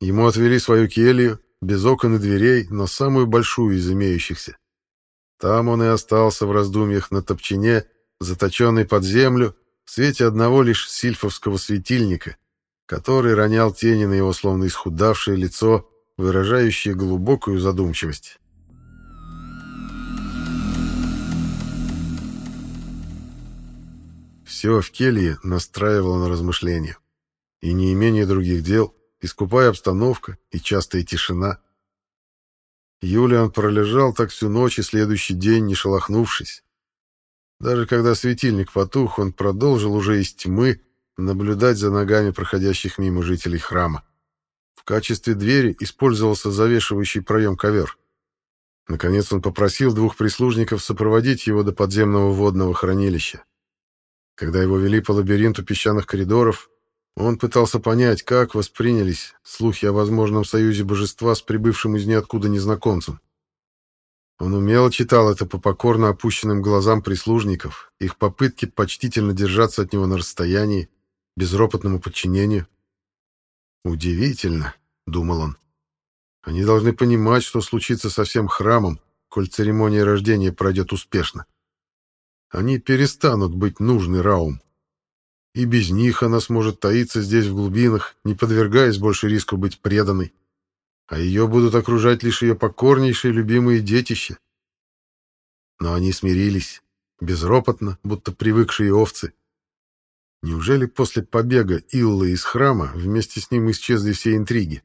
Ему отвели свою келью, без окон и дверей, но самую большую из имеющихся. Там он и остался в раздумьях на топчине, заточенный под землю, в свете одного лишь сильфовского светильника, который ронял тени на его словно исхудавшее лицо, выражающее глубокую задумчивость. Все в келье настраивало на размышления. И не имение других дел, и скупая обстановка, и частая тишина. Юлиан пролежал так всю ночь и следующий день, не шелохнувшись. Даже когда светильник потух, он продолжил уже из тьмы наблюдать за ногами проходящих мимо жителей храма. В качестве двери использовался завешивающий проем ковер. Наконец он попросил двух прислужников сопроводить его до подземного водного хранилища. Когда его вели по лабиринту песчаных коридоров, он пытался понять, как воспринялись слухи о возможном союзе божества с прибывшим из ниоткуда незнакомцем. Он умело читал это по покорно опущенным глазам прислужников, их попытки почтительно держаться от него на расстоянии, безропотному подчинению. «Удивительно», — думал он. «Они должны понимать, что случится со всем храмом, коль церемония рождения пройдет успешно. Они перестанут быть нужны Раум. И без них она сможет таиться здесь в глубинах, не подвергаясь больше риску быть преданной. А ее будут окружать лишь ее покорнейшие любимые детища. Но они смирились, безропотно, будто привыкшие овцы. Неужели после побега Иллы из храма вместе с ним исчезли все интриги?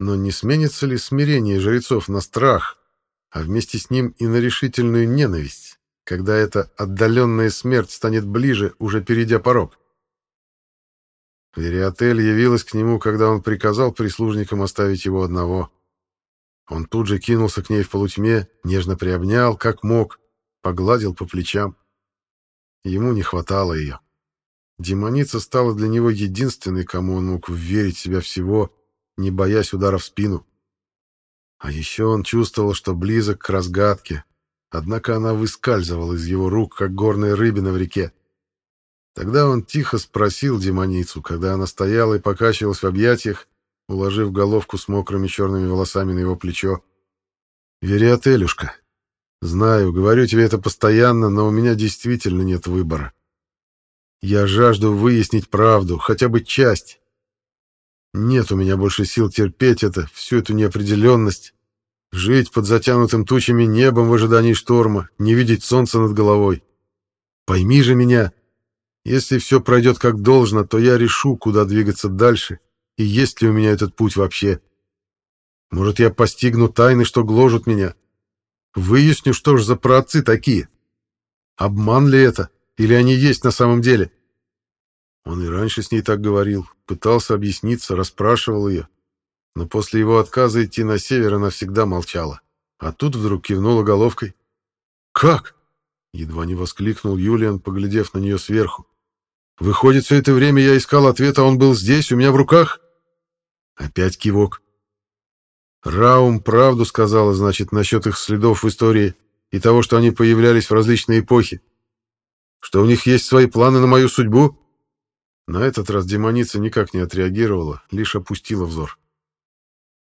Но не сменится ли смирение жрецов на страх, а вместе с ним и на решительную ненависть? Когда эта отдаленная смерть станет ближе, уже перейдя порог. Вериотель явилась к нему, когда он приказал прислужникам оставить его одного. Он тут же кинулся к ней в полутьме, нежно приобнял, как мог, погладил по плечам. Ему не хватало ее. Демоница стала для него единственной, кому он мог верить себя всего, не боясь удара в спину. А еще он чувствовал, что близок к разгадке, Однако она выскальзывала из его рук, как горная рыбина в реке. Тогда он тихо спросил демоницу, когда она стояла и покачивалась в объятиях, уложив головку с мокрыми черными волосами на его плечо. «Вериотелюшка, знаю, говорю тебе это постоянно, но у меня действительно нет выбора. Я жажду выяснить правду, хотя бы часть. Нет у меня больше сил терпеть это, всю эту неопределенность, Жить под затянутым тучами небом в ожидании шторма, не видеть солнца над головой. Пойми же меня. Если все пройдет как должно, то я решу, куда двигаться дальше, и есть ли у меня этот путь вообще. Может, я постигну тайны, что гложут меня. Выясню, что ж за праотцы такие. Обман ли это, или они есть на самом деле? Он и раньше с ней так говорил, пытался объясниться, расспрашивал ее, но после его отказа идти на север она всегда молчала. А тут вдруг кивнула головкой. «Как?» — едва не воскликнул Юлиан, поглядев на нее сверху. «Выходит, все это время я искал ответа, а он был здесь, у меня в руках?» Опять кивок. Раум правду сказала, значит, насчет их следов в истории и того, что они появлялись в различные эпохи. Что у них есть свои планы на мою судьбу? На этот раз демоница никак не отреагировала, лишь опустила взор.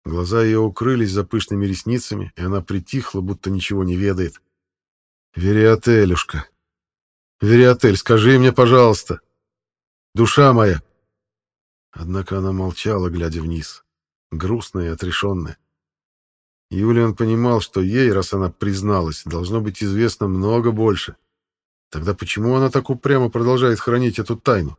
Глаза ее укрылись за пышными ресницами, и она притихла, будто ничего не ведает. «Вериотелюшка! Вериотель, скажи мне, пожалуйста! Душа моя!» Однако она молчала, глядя вниз, грустная и отрешенная. Юлиан понимал, что ей, раз она призналась, должно быть известно много больше. Тогда почему она так упрямо продолжает хранить эту тайну?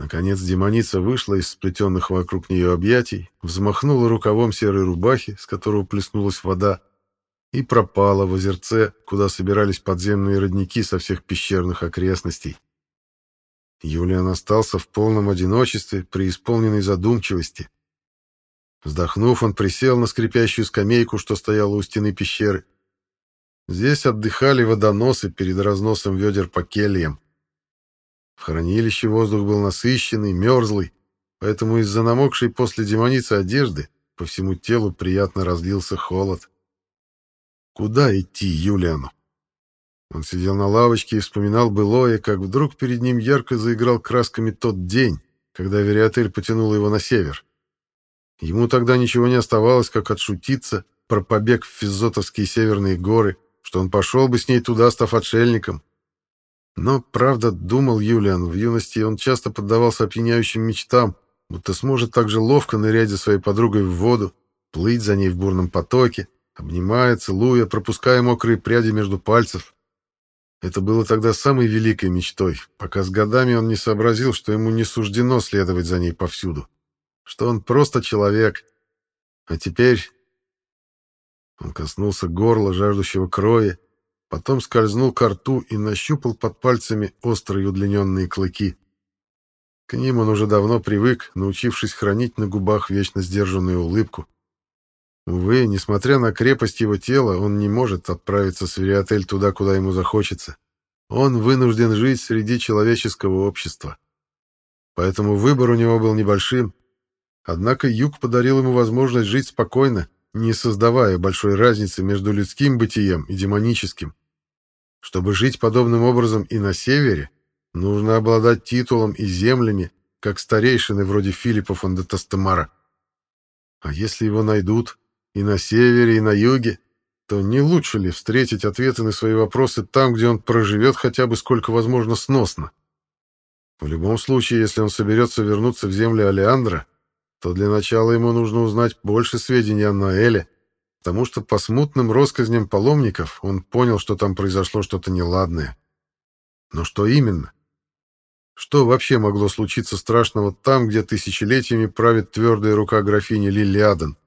Наконец демоница вышла из сплетенных вокруг нее объятий, взмахнула рукавом серой рубахи, с которого плеснулась вода, и пропала в озерце, куда собирались подземные родники со всех пещерных окрестностей. Юлиан остался в полном одиночестве, при исполненной задумчивости. Вздохнув, он присел на скрипящую скамейку, что стояла у стены пещеры. Здесь отдыхали водоносы перед разносом ведер по кельям. В хранилище воздух был насыщенный, мерзлый, поэтому из-за намокшей после демоницы одежды по всему телу приятно разлился холод. Куда идти Юлиану? Он сидел на лавочке и вспоминал былое, как вдруг перед ним ярко заиграл красками тот день, когда Вериотель потянула его на север. Ему тогда ничего не оставалось, как отшутиться про побег в Физотовские северные горы, что он пошел бы с ней туда, став отшельником. Но, правда, думал Юлиан, в юности он часто поддавался опьяняющим мечтам, будто сможет так же ловко нырять за своей подругой в воду, плыть за ней в бурном потоке, обнимая, целуя, пропуская мокрые пряди между пальцев. Это было тогда самой великой мечтой, пока с годами он не сообразил, что ему не суждено следовать за ней повсюду что он просто человек. А теперь... Он коснулся горла, жаждущего крови, потом скользнул к рту и нащупал под пальцами острые удлиненные клыки. К ним он уже давно привык, научившись хранить на губах вечно сдержанную улыбку. Увы, несмотря на крепость его тела, он не может отправиться с Вериотель туда, куда ему захочется. Он вынужден жить среди человеческого общества. Поэтому выбор у него был небольшим, Однако юг подарил ему возможность жить спокойно, не создавая большой разницы между людским бытием и демоническим. Чтобы жить подобным образом и на севере, нужно обладать титулом и землями, как старейшины вроде Филиппа фон де Тастемара. А если его найдут и на севере, и на юге, то не лучше ли встретить ответы на свои вопросы там, где он проживет хотя бы сколько возможно сносно? В любом случае, если он соберется вернуться в земли Алеандра, то для начала ему нужно узнать больше сведений о Наэле, потому что по смутным россказням паломников он понял, что там произошло что-то неладное. Но что именно? Что вообще могло случиться страшного там, где тысячелетиями правит твердая рука графини Лилиадан?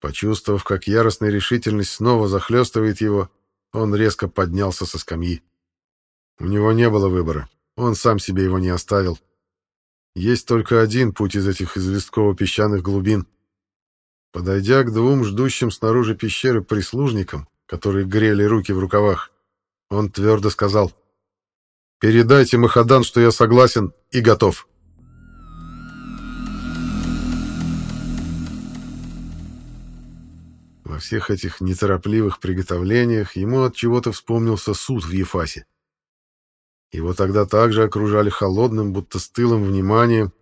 Почувствовав, как яростная решительность снова захлестывает его, он резко поднялся со скамьи. У него не было выбора, он сам себе его не оставил. Есть только один путь из этих известково-песчаных глубин. Подойдя к двум ждущим снаружи пещеры прислужникам, которые грели руки в рукавах, он твердо сказал «Передайте Махадан, что я согласен и готов». Во всех этих неторопливых приготовлениях ему от чего-то вспомнился суд в Ефасе. Его тогда также окружали холодным, будто стылым вниманием,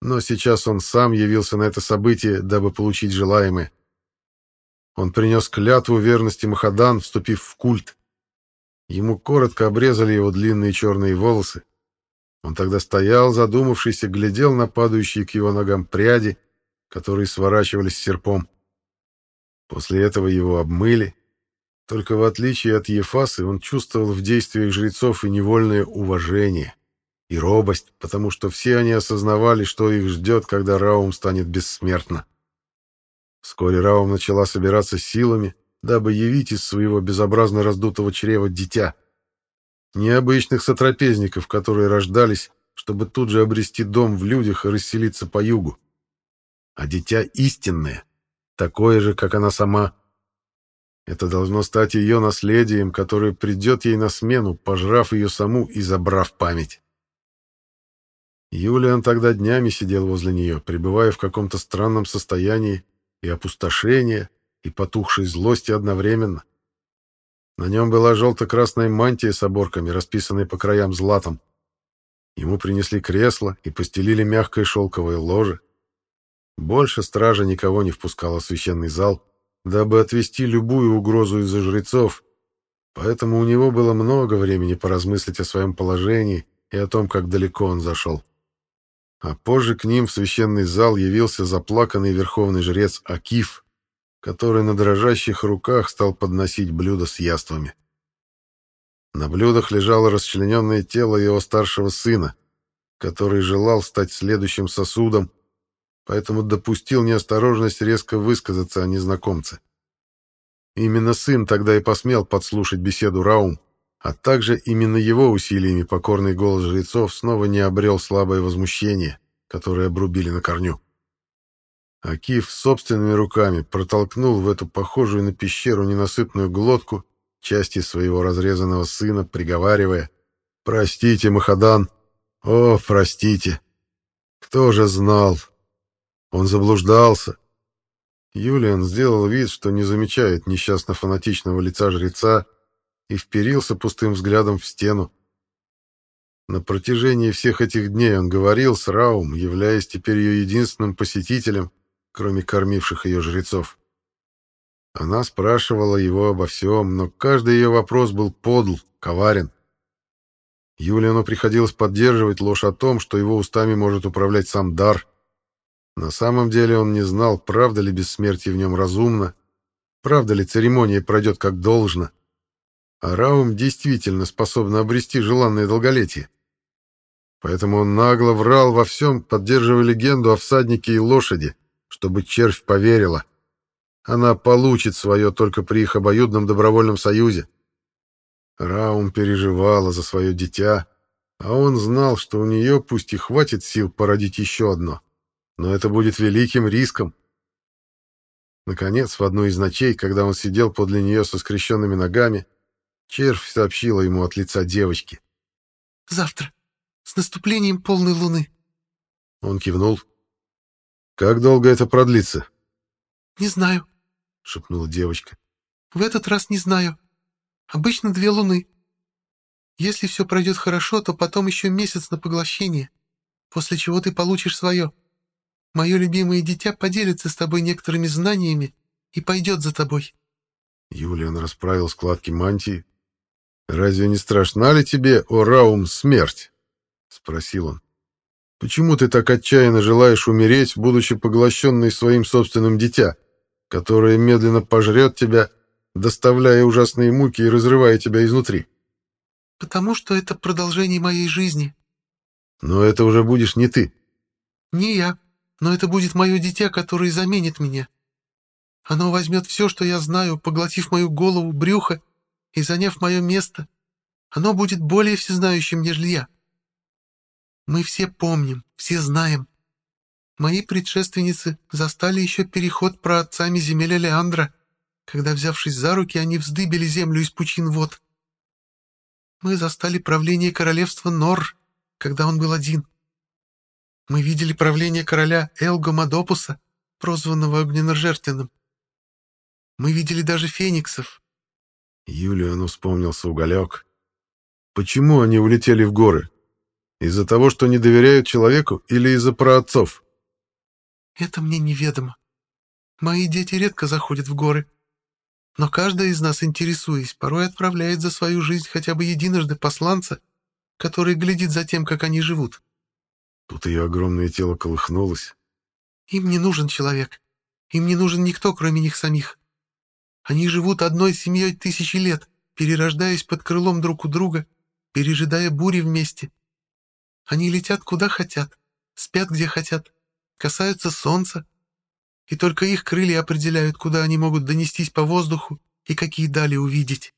но сейчас он сам явился на это событие, дабы получить желаемое. Он принес клятву верности Махадан, вступив в культ. Ему коротко обрезали его длинные черные волосы. Он тогда стоял, задумавшись, и глядел на падающие к его ногам пряди, которые сворачивались серпом. После этого его обмыли, только в отличие от Ефасы он чувствовал в действиях жрецов и невольное уважение, и робость, потому что все они осознавали, что их ждет, когда Раум станет бессмертна. Вскоре Раум начала собираться силами, дабы явить из своего безобразно раздутого чрева дитя. Необычных сотрапезников, которые рождались, чтобы тут же обрести дом в людях и расселиться по югу. А дитя истинное, такое же, как она сама, это должно стать ее наследием, которое придет ей на смену, пожрав ее саму и забрав память. Юлиан тогда днями сидел возле нее, пребывая в каком-то странном состоянии и опустошения, и потухшей злости одновременно. На нем была желто-красная мантия с оборками, расписанная по краям златом. Ему принесли кресло и постелили мягкое шелковое ложе. Больше стража никого не впускала в священный зал, дабы отвести любую угрозу из-за жрецов, поэтому у него было много времени поразмыслить о своем положении и о том, как далеко он зашел. А позже к ним в священный зал явился заплаканный верховный жрец Акиф, который на дрожащих руках стал подносить блюда с яствами. На блюдах лежало расчлененное тело его старшего сына, который желал стать следующим сосудом, поэтому допустил неосторожность резко высказаться о незнакомце. Именно сын тогда и посмел подслушать беседу Раум, а также именно его усилиями покорный голос жрецов снова не обрел слабое возмущение, которое обрубили на корню. Акиф собственными руками протолкнул в эту похожую на пещеру ненасытную глотку части своего разрезанного сына, приговаривая «Простите, Махадан! О, простите! Кто же знал? Он заблуждался!» Юлиан сделал вид, что не замечает несчастно-фанатичного лица жреца и вперился пустым взглядом в стену. На протяжении всех этих дней он говорил с Раум, являясь теперь ее единственным посетителем, кроме кормивших ее жрецов. Она спрашивала его обо всем, но каждый ее вопрос был подл, коварен. Юлиану приходилось поддерживать ложь о том, что его устами может управлять сам дар. На самом деле он не знал, правда ли бессмертие в нем разумно, правда ли церемония пройдет как должно. А Раум действительно способна обрести желанное долголетие. Поэтому он нагло врал во всем, поддерживая легенду о всаднике и лошади, чтобы червь поверила. Она получит свое только при их обоюдном добровольном союзе. Раум переживала за свое дитя, а он знал, что у нее пусть и хватит сил породить еще одно, но это будет великим риском. Наконец, в одну из ночей, когда он сидел подле нее со скрещенными ногами, червь сообщила ему от лица девочки. «Завтра, с наступлением полной луны». Он кивнул. «Как долго это продлится?» «Не знаю», — шепнула девочка. «В этот раз не знаю. Обычно две луны. Если все пройдет хорошо, то потом еще месяц на поглощение, после чего ты получишь свое. Мое любимое дитя поделится с тобой некоторыми знаниями и пойдет за тобой». Юлиан расправил складки мантии. «Разве не страшна ли тебе, о Раум, смерть?» — спросил он. Почему ты так отчаянно желаешь умереть, будучи поглощенной своим собственным дитя, которое медленно пожрет тебя, доставляя ужасные муки и разрывая тебя изнутри? Потому что это продолжение моей жизни. Но это уже будешь не ты. Не я, но это будет мое дитя, которое заменит меня. Оно возьмет все, что я знаю, поглотив мою голову, брюхо и заняв мое место. Оно будет более всезнающим, нежели я. Мы все помним, все знаем. Мои предшественницы застали еще переход про отцами земель Леандра, когда, взявшись за руки, они вздыбили землю из пучин вод. Мы застали правление королевства Нор, когда он был один. Мы видели правление короля Элго Мадопуса, прозванного Огненножертвенным. Мы видели даже фениксов. Юлиану вспомнился уголек. Почему они улетели в горы? Из-за того, что не доверяют человеку, или из-за праотцов? Это мне неведомо. Мои дети редко заходят в горы. Но каждая из нас, интересуясь, порой отправляет за свою жизнь хотя бы единожды посланца, который глядит за тем, как они живут. Тут ее огромное тело колыхнулось. Им не нужен человек. Им не нужен никто, кроме них самих. Они живут одной семьей тысячи лет, перерождаясь под крылом друг у друга, пережидая бури вместе, они летят куда хотят, спят где хотят, касаются солнца, и только их крылья определяют, куда они могут донестись по воздуху и какие дали увидеть.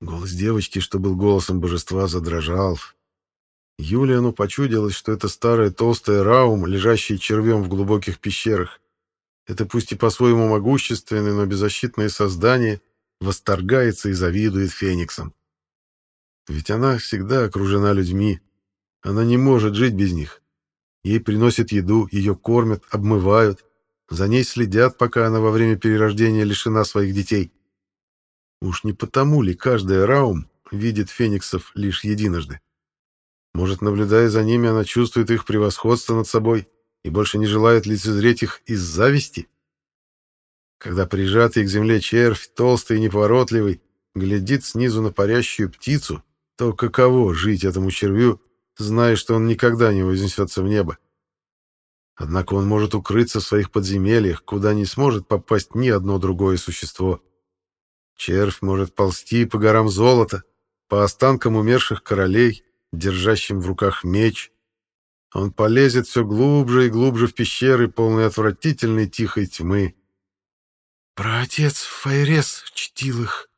Голос девочки, что был голосом божества, задрожал. Юлиану почудилось, что это старая толстая раум, лежащая червем в глубоких пещерах. Это пусть и по-своему могущественное, но беззащитное создание восторгается и завидует фениксам. Ведь она всегда окружена людьми, она не может жить без них. Ей приносят еду, ее кормят, обмывают. За ней следят, пока она во время перерождения лишена своих детей. Уж не потому ли каждая Раум видит фениксов лишь единожды? Может, наблюдая за ними, она чувствует их превосходство над собой и больше не желает лицезреть их из зависти? Когда прижатый к земле червь, толстый и неповоротливый, глядит снизу на парящую птицу, то каково жить этому червю, зная, что он никогда не вознесется в небо. Однако он может укрыться в своих подземельях, куда не сможет попасть ни одно другое существо. Червь может ползти по горам золота, по останкам умерших королей, держащим в руках меч. Он полезет все глубже и глубже в пещеры, полные отвратительной тихой тьмы. Праотец Файрес чтил их,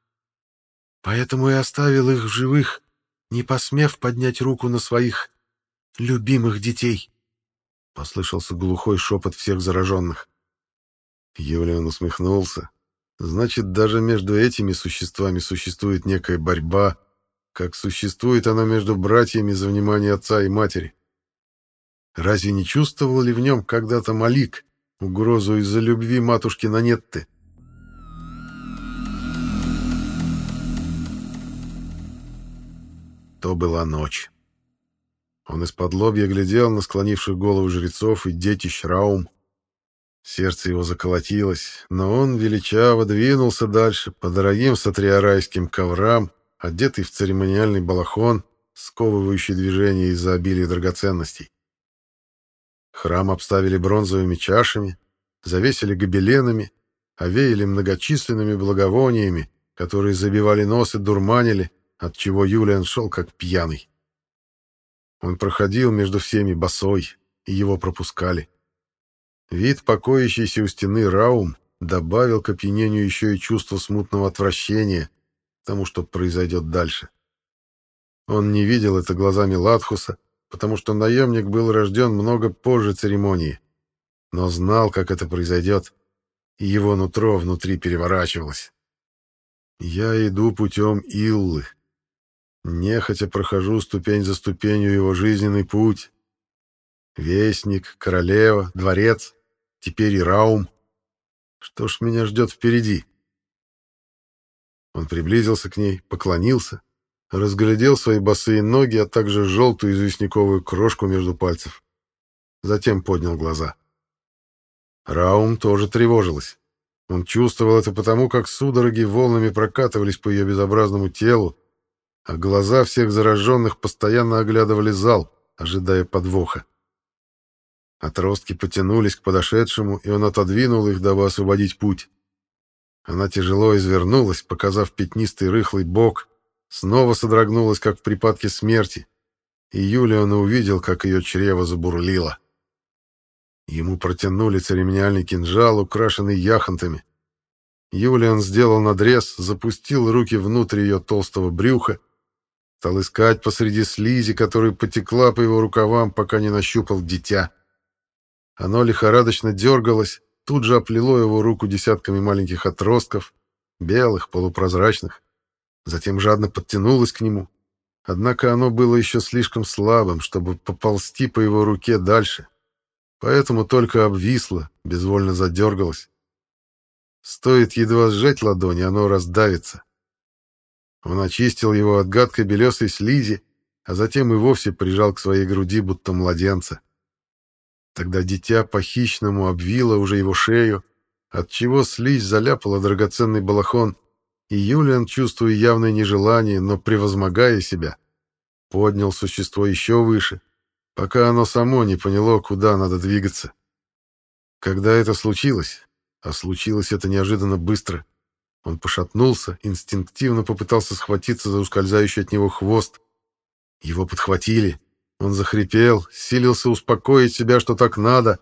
поэтому и оставил их в живых, не посмев поднять руку на своих любимых детей. — послышался глухой шепот всех зараженных. Юлиан усмехнулся. «Значит, даже между этими существами существует некая борьба, как существует она между братьями за внимание отца и матери. Разве не чувствовал ли в нем когда-то Малик угрозу из-за любви матушки Нанетты? То была ночь. Он из-под лобья глядел на склонивших голову жрецов и детищ Раум. Сердце его заколотилось, но он величаво двинулся дальше по дорогим сатриарайским коврам, одетый в церемониальный балахон, сковывающий движение из-за обилия драгоценностей. Храм обставили бронзовыми чашами, завесили гобеленами, овеяли многочисленными благовониями, которые забивали нос и дурманили, от чего Юлиан шел как пьяный. Он проходил между всеми босой, и его пропускали. Вид покоящийся у стены Раум добавил к опьянению еще и чувство смутного отвращения, тому, что произойдет дальше. Он не видел это глазами Латхуса, потому что наемник был рожден много позже церемонии, но знал, как это произойдет, и его нутро внутри переворачивалось. «Я иду путем Иллы. Нехотя прохожу ступень за ступенью его жизненный путь. Вестник, королева, дворец, теперь и Раум. Что ж меня ждет впереди?» Он приблизился к ней, поклонился, разглядел свои босые ноги, а также желтую известняковую крошку между пальцев. Затем поднял глаза. Раум тоже тревожилась. Он чувствовал это потому, как судороги волнами прокатывались по ее безобразному телу, а глаза всех зараженных постоянно оглядывали зал, ожидая подвоха. Отростки потянулись к подошедшему, и он отодвинул их, дабы освободить путь. Она тяжело извернулась, показав пятнистый рыхлый бок, снова содрогнулась, как в припадке смерти, и Юлиан увидел, как ее чрево забурлило. Ему протянули церемониальный кинжал, украшенный яхонтами. Юлиан сделал надрез, запустил руки внутрь ее толстого брюха, стал искать посреди слизи, которая потекла по его рукавам, пока не нащупал дитя. Оно лихорадочно дергалось, тут же оплело его руку десятками маленьких отростков, белых, полупрозрачных. Затем жадно подтянулось к нему. Однако оно было еще слишком слабым, чтобы поползти по его руке дальше. Поэтому только обвисло, безвольно задергалось. Стоит едва сжать ладони, оно раздавится. Он очистил его от гадкой белесой слизи, а затем и вовсе прижал к своей груди, будто младенца. Тогда дитя по-хищному обвило уже его шею, отчего слизь заляпала драгоценный балахон, и Юлиан, чувствуя явное нежелание, но превозмогая себя, поднял существо еще выше, пока оно само не поняло, куда надо двигаться. Когда это случилось, а случилось это неожиданно быстро, он пошатнулся, инстинктивно попытался схватиться за ускользающий от него хвост. Его подхватили, он захрипел, силился успокоить себя, что так надо,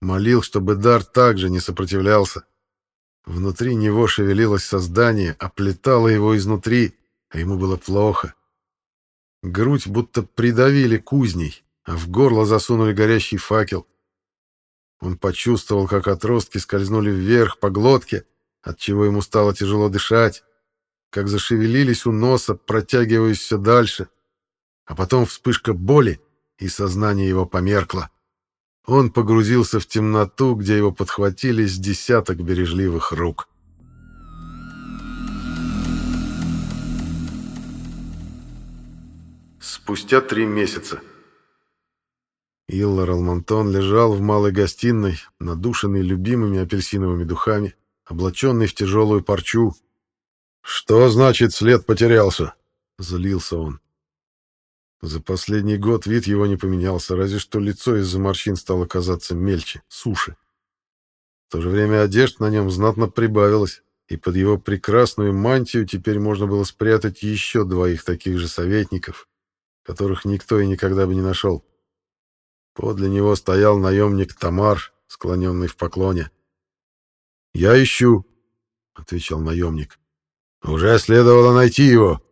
молил, чтобы дар также не сопротивлялся. Внутри него шевелилось создание, оплетало его изнутри, а ему было плохо. Грудь будто придавили кузней, а в горло засунули горящий факел. Он почувствовал, как отростки скользнули вверх по глотке, отчего ему стало тяжело дышать, как зашевелились у носа, протягиваясь все дальше, а потом вспышка боли, и сознание его померкло. Он погрузился в темноту, где его подхватили с десяток бережливых рук. Спустя три месяца. Иллар Алмантон лежал в малой гостиной, надушенный любимыми апельсиновыми духами, облаченный в тяжелую парчу. «Что значит след потерялся?» — злился он. За последний год вид его не поменялся, разве что лицо из-за морщин стало казаться мельче, суше. В то же время одежд на нем знатно прибавилось, и под его прекрасную мантию теперь можно было спрятать еще двоих таких же советников, которых никто и никогда бы не нашел. Подле него стоял наемник Тамар, склоненный в поклоне. «Я ищу», — отвечал наемник. «Уже следовало найти его.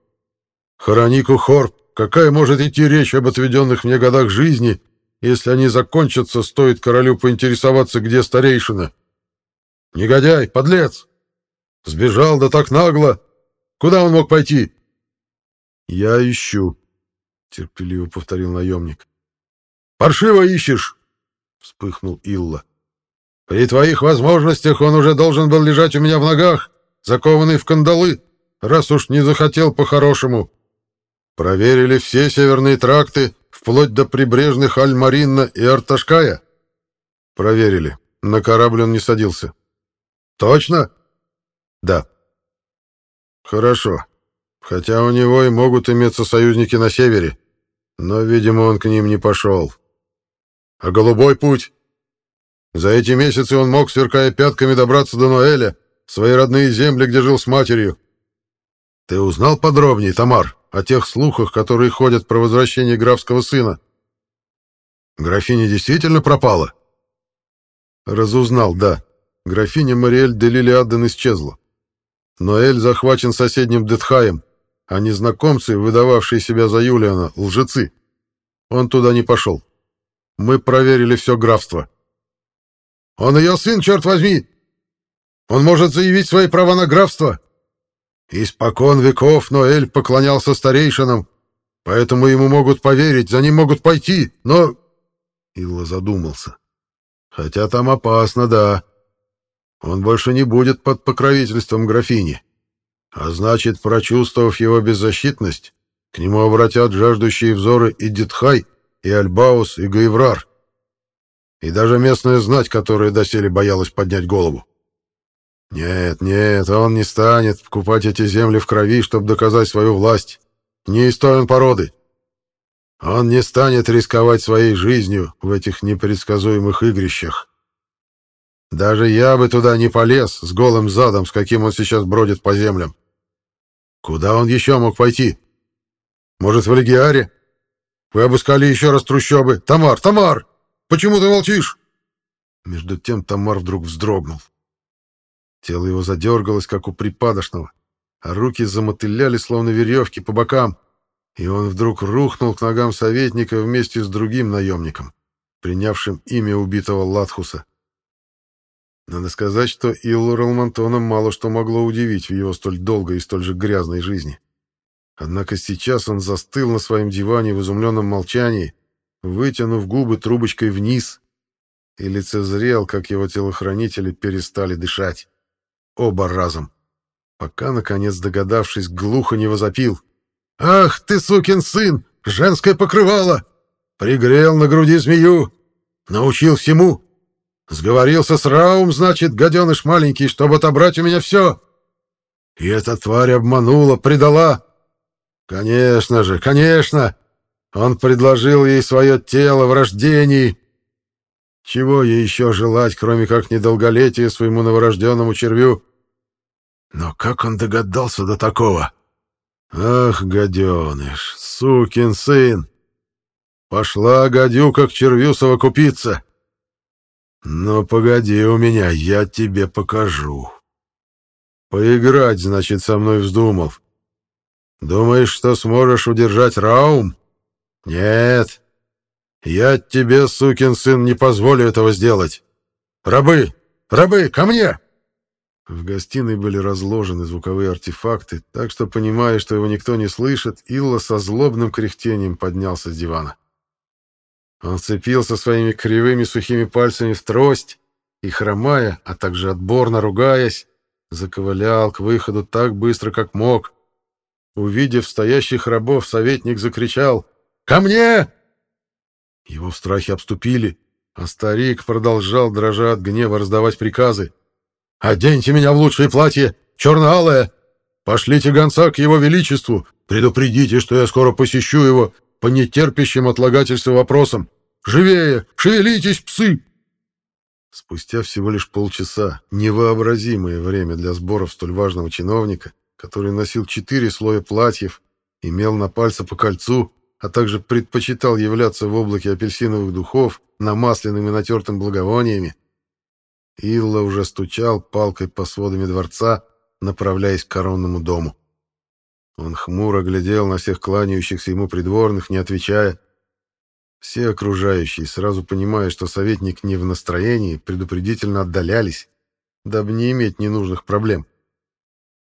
Хоронику Хорп Какая может идти речь об отведенных мне годах жизни, Если они закончатся, стоит королю поинтересоваться, где старейшина. Негодяй, подлец! Сбежал да так нагло! Куда он мог пойти?» «Я ищу», — терпеливо повторил наемник. «Паршиво ищешь!» — вспыхнул Илла. «При твоих возможностях он уже должен был лежать у меня в ногах, закованный в кандалы, раз уж не захотел по-хорошему. Проверили все северные тракты, вплоть до прибрежных Аль-Маринна и Арташкая?» «Проверили. На корабль он не садился». «Точно?» «Да». «Хорошо. Хотя у него и могут иметься союзники на севере, но, видимо, он к ним не пошел. А голубой путь? За эти месяцы он мог, сверкая пятками, добраться до Ноэля, свои родные земли, где жил с матерью. Ты узнал подробнее, Тамар, о тех слухах, которые ходят про возвращение графского сына? Графиня действительно пропала? Разузнал, да. Графиня Мариэль де Лилиаден исчезла. Ноэль захвачен соседним Детхаем, а незнакомцы, выдававшие себя за Юлиана, лжецы. Он туда не пошел. Мы проверили все графство. Он ее сын, черт возьми! Он может заявить свои права на графство. Испокон веков Ноэль поклонялся старейшинам, поэтому ему могут поверить, за ним могут пойти, но...» Илла задумался. «Хотя там опасно, да. Он больше не будет под покровительством графини. А значит, прочувствовав его беззащитность, к нему обратят жаждущие взоры и Дитхай, и Альбаус, и Гаеврар. И даже местная знать, которая доселе боялась поднять голову. Нет, нет, он не станет покупать эти земли в крови, чтобы доказать свою власть. Не из той он породы. Он не станет рисковать своей жизнью в этих непредсказуемых игрищах. Даже я бы туда не полез с голым задом, с каким он сейчас бродит по землям. Куда он еще мог пойти? Может, в Легиаре? Вы обыскали еще раз трущобы. Тамар, Тамар! Почему ты молчишь?» Между тем Тамар вдруг вздрогнул. Тело его задергалось, как у припадочного, а руки замотыляли, словно веревки, по бокам, и он вдруг рухнул к ногам советника вместе с другим наемником, принявшим имя убитого Латхуса. Надо сказать, что Иллу Ралмантона мало что могло удивить в его столь долгой и столь же грязной жизни. Однако сейчас он застыл на своем диване в изумленном молчании, вытянув губы трубочкой вниз, и лицезрел, как его телохранители перестали дышать. Оба разом. Пока, наконец, догадавшись, глухо не возопил. «Ах ты, сукин сын! Женское покрывало! Пригрел на груди змею! Научил всему! Сговорился с Раум, значит, гаденыш маленький, чтобы отобрать у меня все! И эта тварь обманула, предала! Конечно же, конечно! Он предложил ей свое тело в рождении. Чего ей еще желать, кроме как недолголетия своему новорожденному червю? Но как он догадался до такого? Ах, гаденыш, сукин сын! Пошла гадюка к червю совокупиться. Но погоди у меня, я тебе покажу. Поиграть, значит, со мной вздумал. Думаешь, что сможешь удержать Раум? Нет. Я тебе, сукин сын, не позволю этого сделать. Рабы! Рабы, ко мне!» В гостиной были разложены звуковые артефакты, так что, понимая, что его никто не слышит, Илла со злобным кряхтением поднялся с дивана. Он цепился своими кривыми сухими пальцами в трость и, хромая, а также отборно ругаясь, заковылял к выходу так быстро, как мог. Увидев стоящих рабов, советник закричал «Ко мне!» Его в страхе обступили, а старик продолжал, дрожа от гнева, раздавать приказы. «Оденьте меня в лучшее платье, черно-алое! Пошлите гонца к его величеству, предупредите, что я скоро посещу его по нетерпящим отлагательства вопросам. Живее! Шевелитесь, псы!» Спустя всего лишь полчаса, невообразимое время для сборов столь важного чиновника, который носил четыре слоя платьев, имел на пальце по кольцу, а также предпочитал являться в облаке апельсиновых духов, намасленным и натертым благовониями, Илла уже стучал палкой по сводами дворца, направляясь к коронному дому. Он хмуро глядел на всех кланяющихся ему придворных, не отвечая. Все окружающие, сразу понимая, что советник не в настроении, предупредительно отдалялись, дабы не иметь ненужных проблем.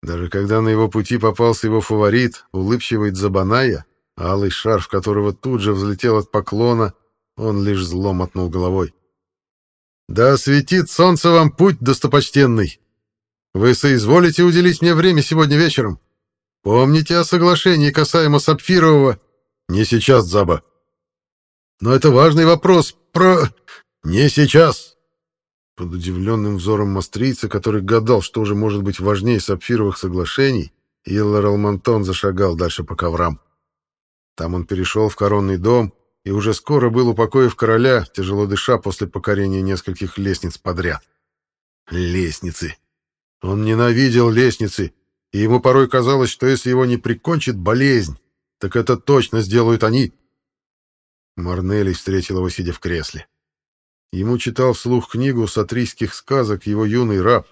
Даже когда на его пути попался его фаворит, улыбчивый Дзабаная, алый шарф которого тут же взлетел от поклона, он лишь зло мотнул головой. «Да светит солнце вам путь, достопочтенный! Вы соизволите уделить мне время сегодня вечером? Помните о соглашении касаемо Сапфирового?» «Не сейчас, Заба!» «Но это важный вопрос про...» «Не сейчас!» Под удивленным взором мастрийца, который гадал, что же может быть важнее сапфировых соглашений, Иллар Алмантон зашагал дальше по коврам. Там он перешел в коронный дом и уже скоро был у покоев короля, тяжело дыша после покорения нескольких лестниц подряд. Лестницы! Он ненавидел лестницы, и ему порой казалось, что если его не прикончит болезнь, так это точно сделают они. Марнелли встретил его, сидя в кресле. Ему читал вслух книгу сатрийских сказок его юный раб.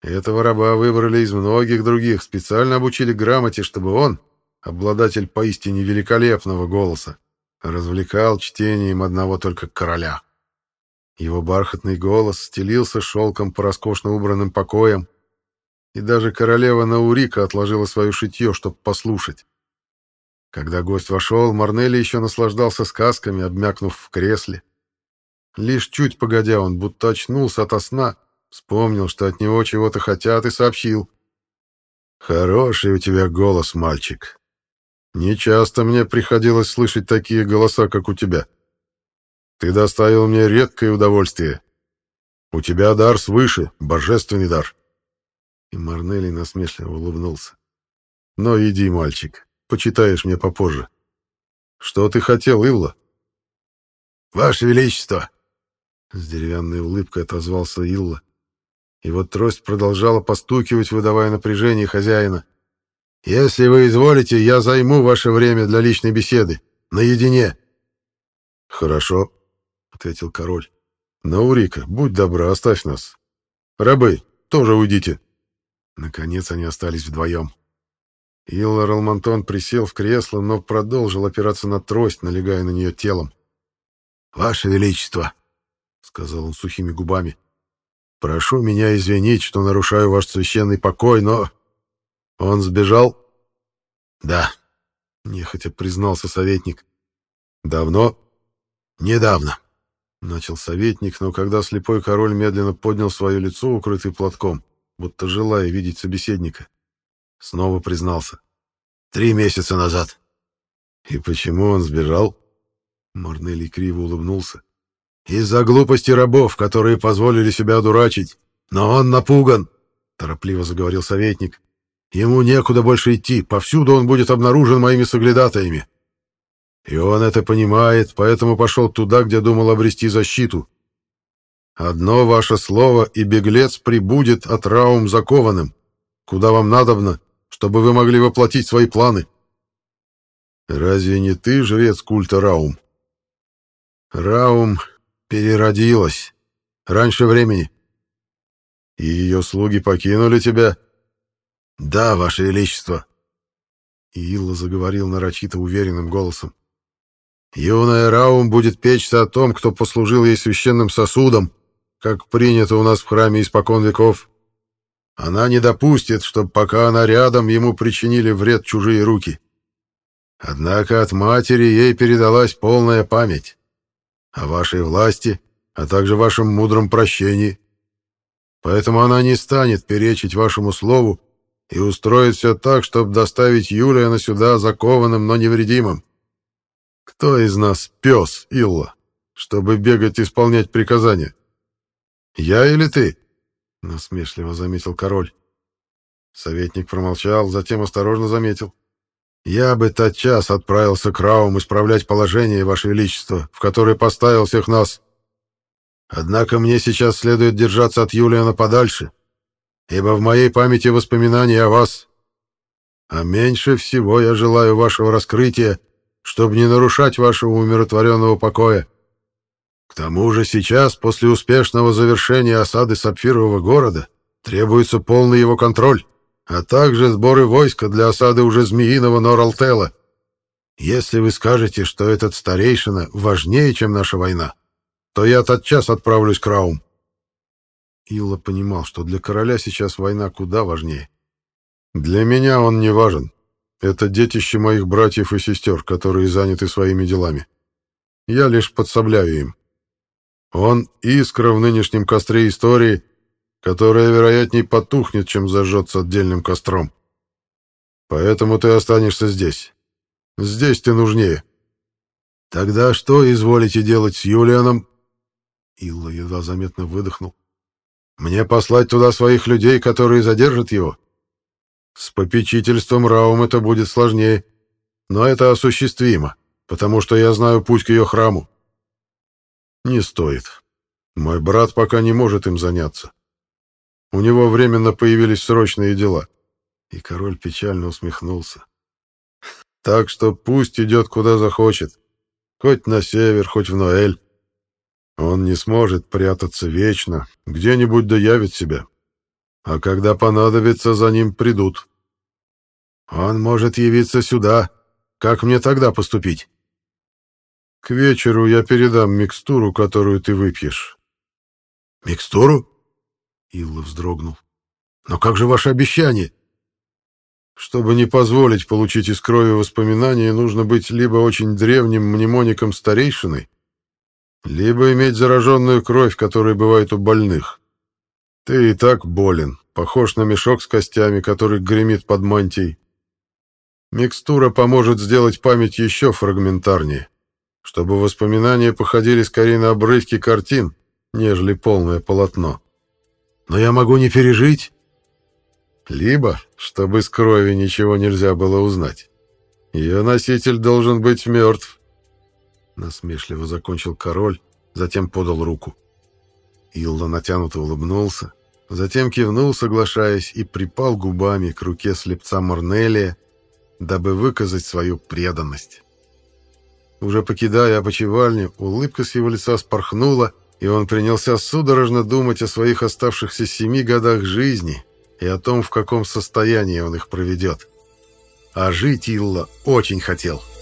Этого раба выбрали из многих других, специально обучили грамоте, чтобы он, обладатель поистине великолепного голоса, развлекал чтением одного только короля. Его бархатный голос стелился шелком по роскошно убранным покоям, и даже королева Наурика отложила свое шитье, чтобы послушать. Когда гость вошел, Марнелли еще наслаждался сказками, обмякнув в кресле. Лишь чуть погодя он будто очнулся ото сна, вспомнил, что от него чего-то хотят, и сообщил. «Хороший у тебя голос, мальчик. Не часто мне приходилось слышать такие голоса, как у тебя. Ты доставил мне редкое удовольствие. У тебя дар свыше, божественный дар». И Марнелли насмешливо улыбнулся. «Но иди, мальчик, почитаешь мне попозже. Что ты хотел, Илла?» «Ваше Величество!» С деревянной улыбкой отозвался Илла. Вот трость продолжала постукивать, выдавая напряжение хозяина. «Если вы изволите, я займу ваше время для личной беседы. Наедине». «Хорошо», — ответил король. «Наурика, будь добра, оставь нас. Рабы, тоже уйдите». Наконец они остались вдвоем. Илла Ралмантон присел в кресло, но продолжил опираться на трость, налегая на нее телом. «Ваше Величество!» сказал он сухими губами. Прошу меня извинить, что нарушаю ваш священный покой, но он сбежал? Да, нехотя признался советник. Давно? Недавно, начал советник, но когда слепой король медленно поднял свое лицо, укрытый платком, будто желая видеть собеседника, снова признался. Три месяца назад. И почему он сбежал? Марнелли криво улыбнулся. Из-за глупости рабов, которые позволили себя одурачить. Но он напуган, — торопливо заговорил советник. Ему некуда больше идти, повсюду он будет обнаружен моими соглядатаями. И он это понимает, поэтому пошел туда, где думал обрести защиту. Одно ваше слово, и беглец прибудет от Раум закованным, куда вам надобно, чтобы вы могли воплотить свои планы. Разве не ты жрец культа Раум? Раум переродилась. Раньше времени. И ее слуги покинули тебя? Да, ваше величество. И Илла заговорил нарочито уверенным голосом. Юная Раум будет печься о том, кто послужил ей священным сосудом, как принято у нас в храме испокон веков. Она не допустит, чтобы пока она рядом, ему причинили вред чужие руки. Однако от матери ей передалась полная память о вашей власти, а также вашем мудром прощении. Поэтому она не станет перечить вашему слову и устроит все так, чтобы доставить Юлиана сюда закованным, но невредимым. Кто из нас пес, Илла, чтобы бегать и исполнять приказания? Я или ты? Насмешливо заметил король. Советник промолчал, затем осторожно заметил. Я бы тотчас отправился к Раум исправлять положение, Ваше Величество, в которое поставил всех нас. Однако мне сейчас следует держаться от Юлиана подальше, ибо в моей памяти воспоминания о вас. А меньше всего я желаю вашего раскрытия, чтобы не нарушать вашего умиротворенного покоя. К тому же сейчас, после успешного завершения осады Сапфирового города, требуется полный его контроль а также сборы войска для осады уже Змеиного Норалтела. Если вы скажете, что этот старейшина важнее, чем наша война, то я тотчас отправлюсь к Раум. Илла понимал, что для короля сейчас война куда важнее. Для меня он не важен. Это детище моих братьев и сестер, которые заняты своими делами. Я лишь подсобляю им. Он искра в нынешнем костре истории, которая, вероятней, потухнет, чем зажжется отдельным костром. Поэтому ты останешься здесь. Здесь ты нужнее. Тогда что изволите делать с Юлианом? Илла едва заметно выдохнул. Мне послать туда своих людей, которые задержат его? С попечительством Раум это будет сложнее, но это осуществимо, потому что я знаю путь к ее храму. Не стоит. Мой брат пока не может им заняться. У него временно появились срочные дела. И король печально усмехнулся. Так что пусть идет куда захочет. Хоть на север, хоть в Ноэль. Он не сможет прятаться вечно, где-нибудь доявит себя. А когда понадобится, за ним придут. Он может явиться сюда. Как мне тогда поступить? К вечеру я передам микстуру, которую ты выпьешь. Микстуру? Илла вздрогнул. Но как же ваше обещание? Чтобы не позволить получить из крови воспоминания, нужно быть либо очень древним мнемоником старейшиной, либо иметь зараженную кровь, которая бывает у больных. Ты и так болен, похож на мешок с костями, который гремит под мантией. Микстура поможет сделать память еще фрагментарнее, чтобы воспоминания походили скорее на обрывки картин, нежели полное полотно. Но я могу не пережить, либо, чтобы с крови ничего нельзя было узнать. Ее носитель должен быть мертв. Насмешливо закончил король, затем подал руку. Илла натянуто улыбнулся, затем кивнул, соглашаясь, и припал губами к руке слепца Марнелия, дабы выказать свою преданность. Уже покидая опочивальню, улыбка с его лица спорхнула, и он принялся судорожно думать о своих оставшихся семи годах жизни, и о том, в каком состоянии он их проведет. А жить Илла очень хотел. —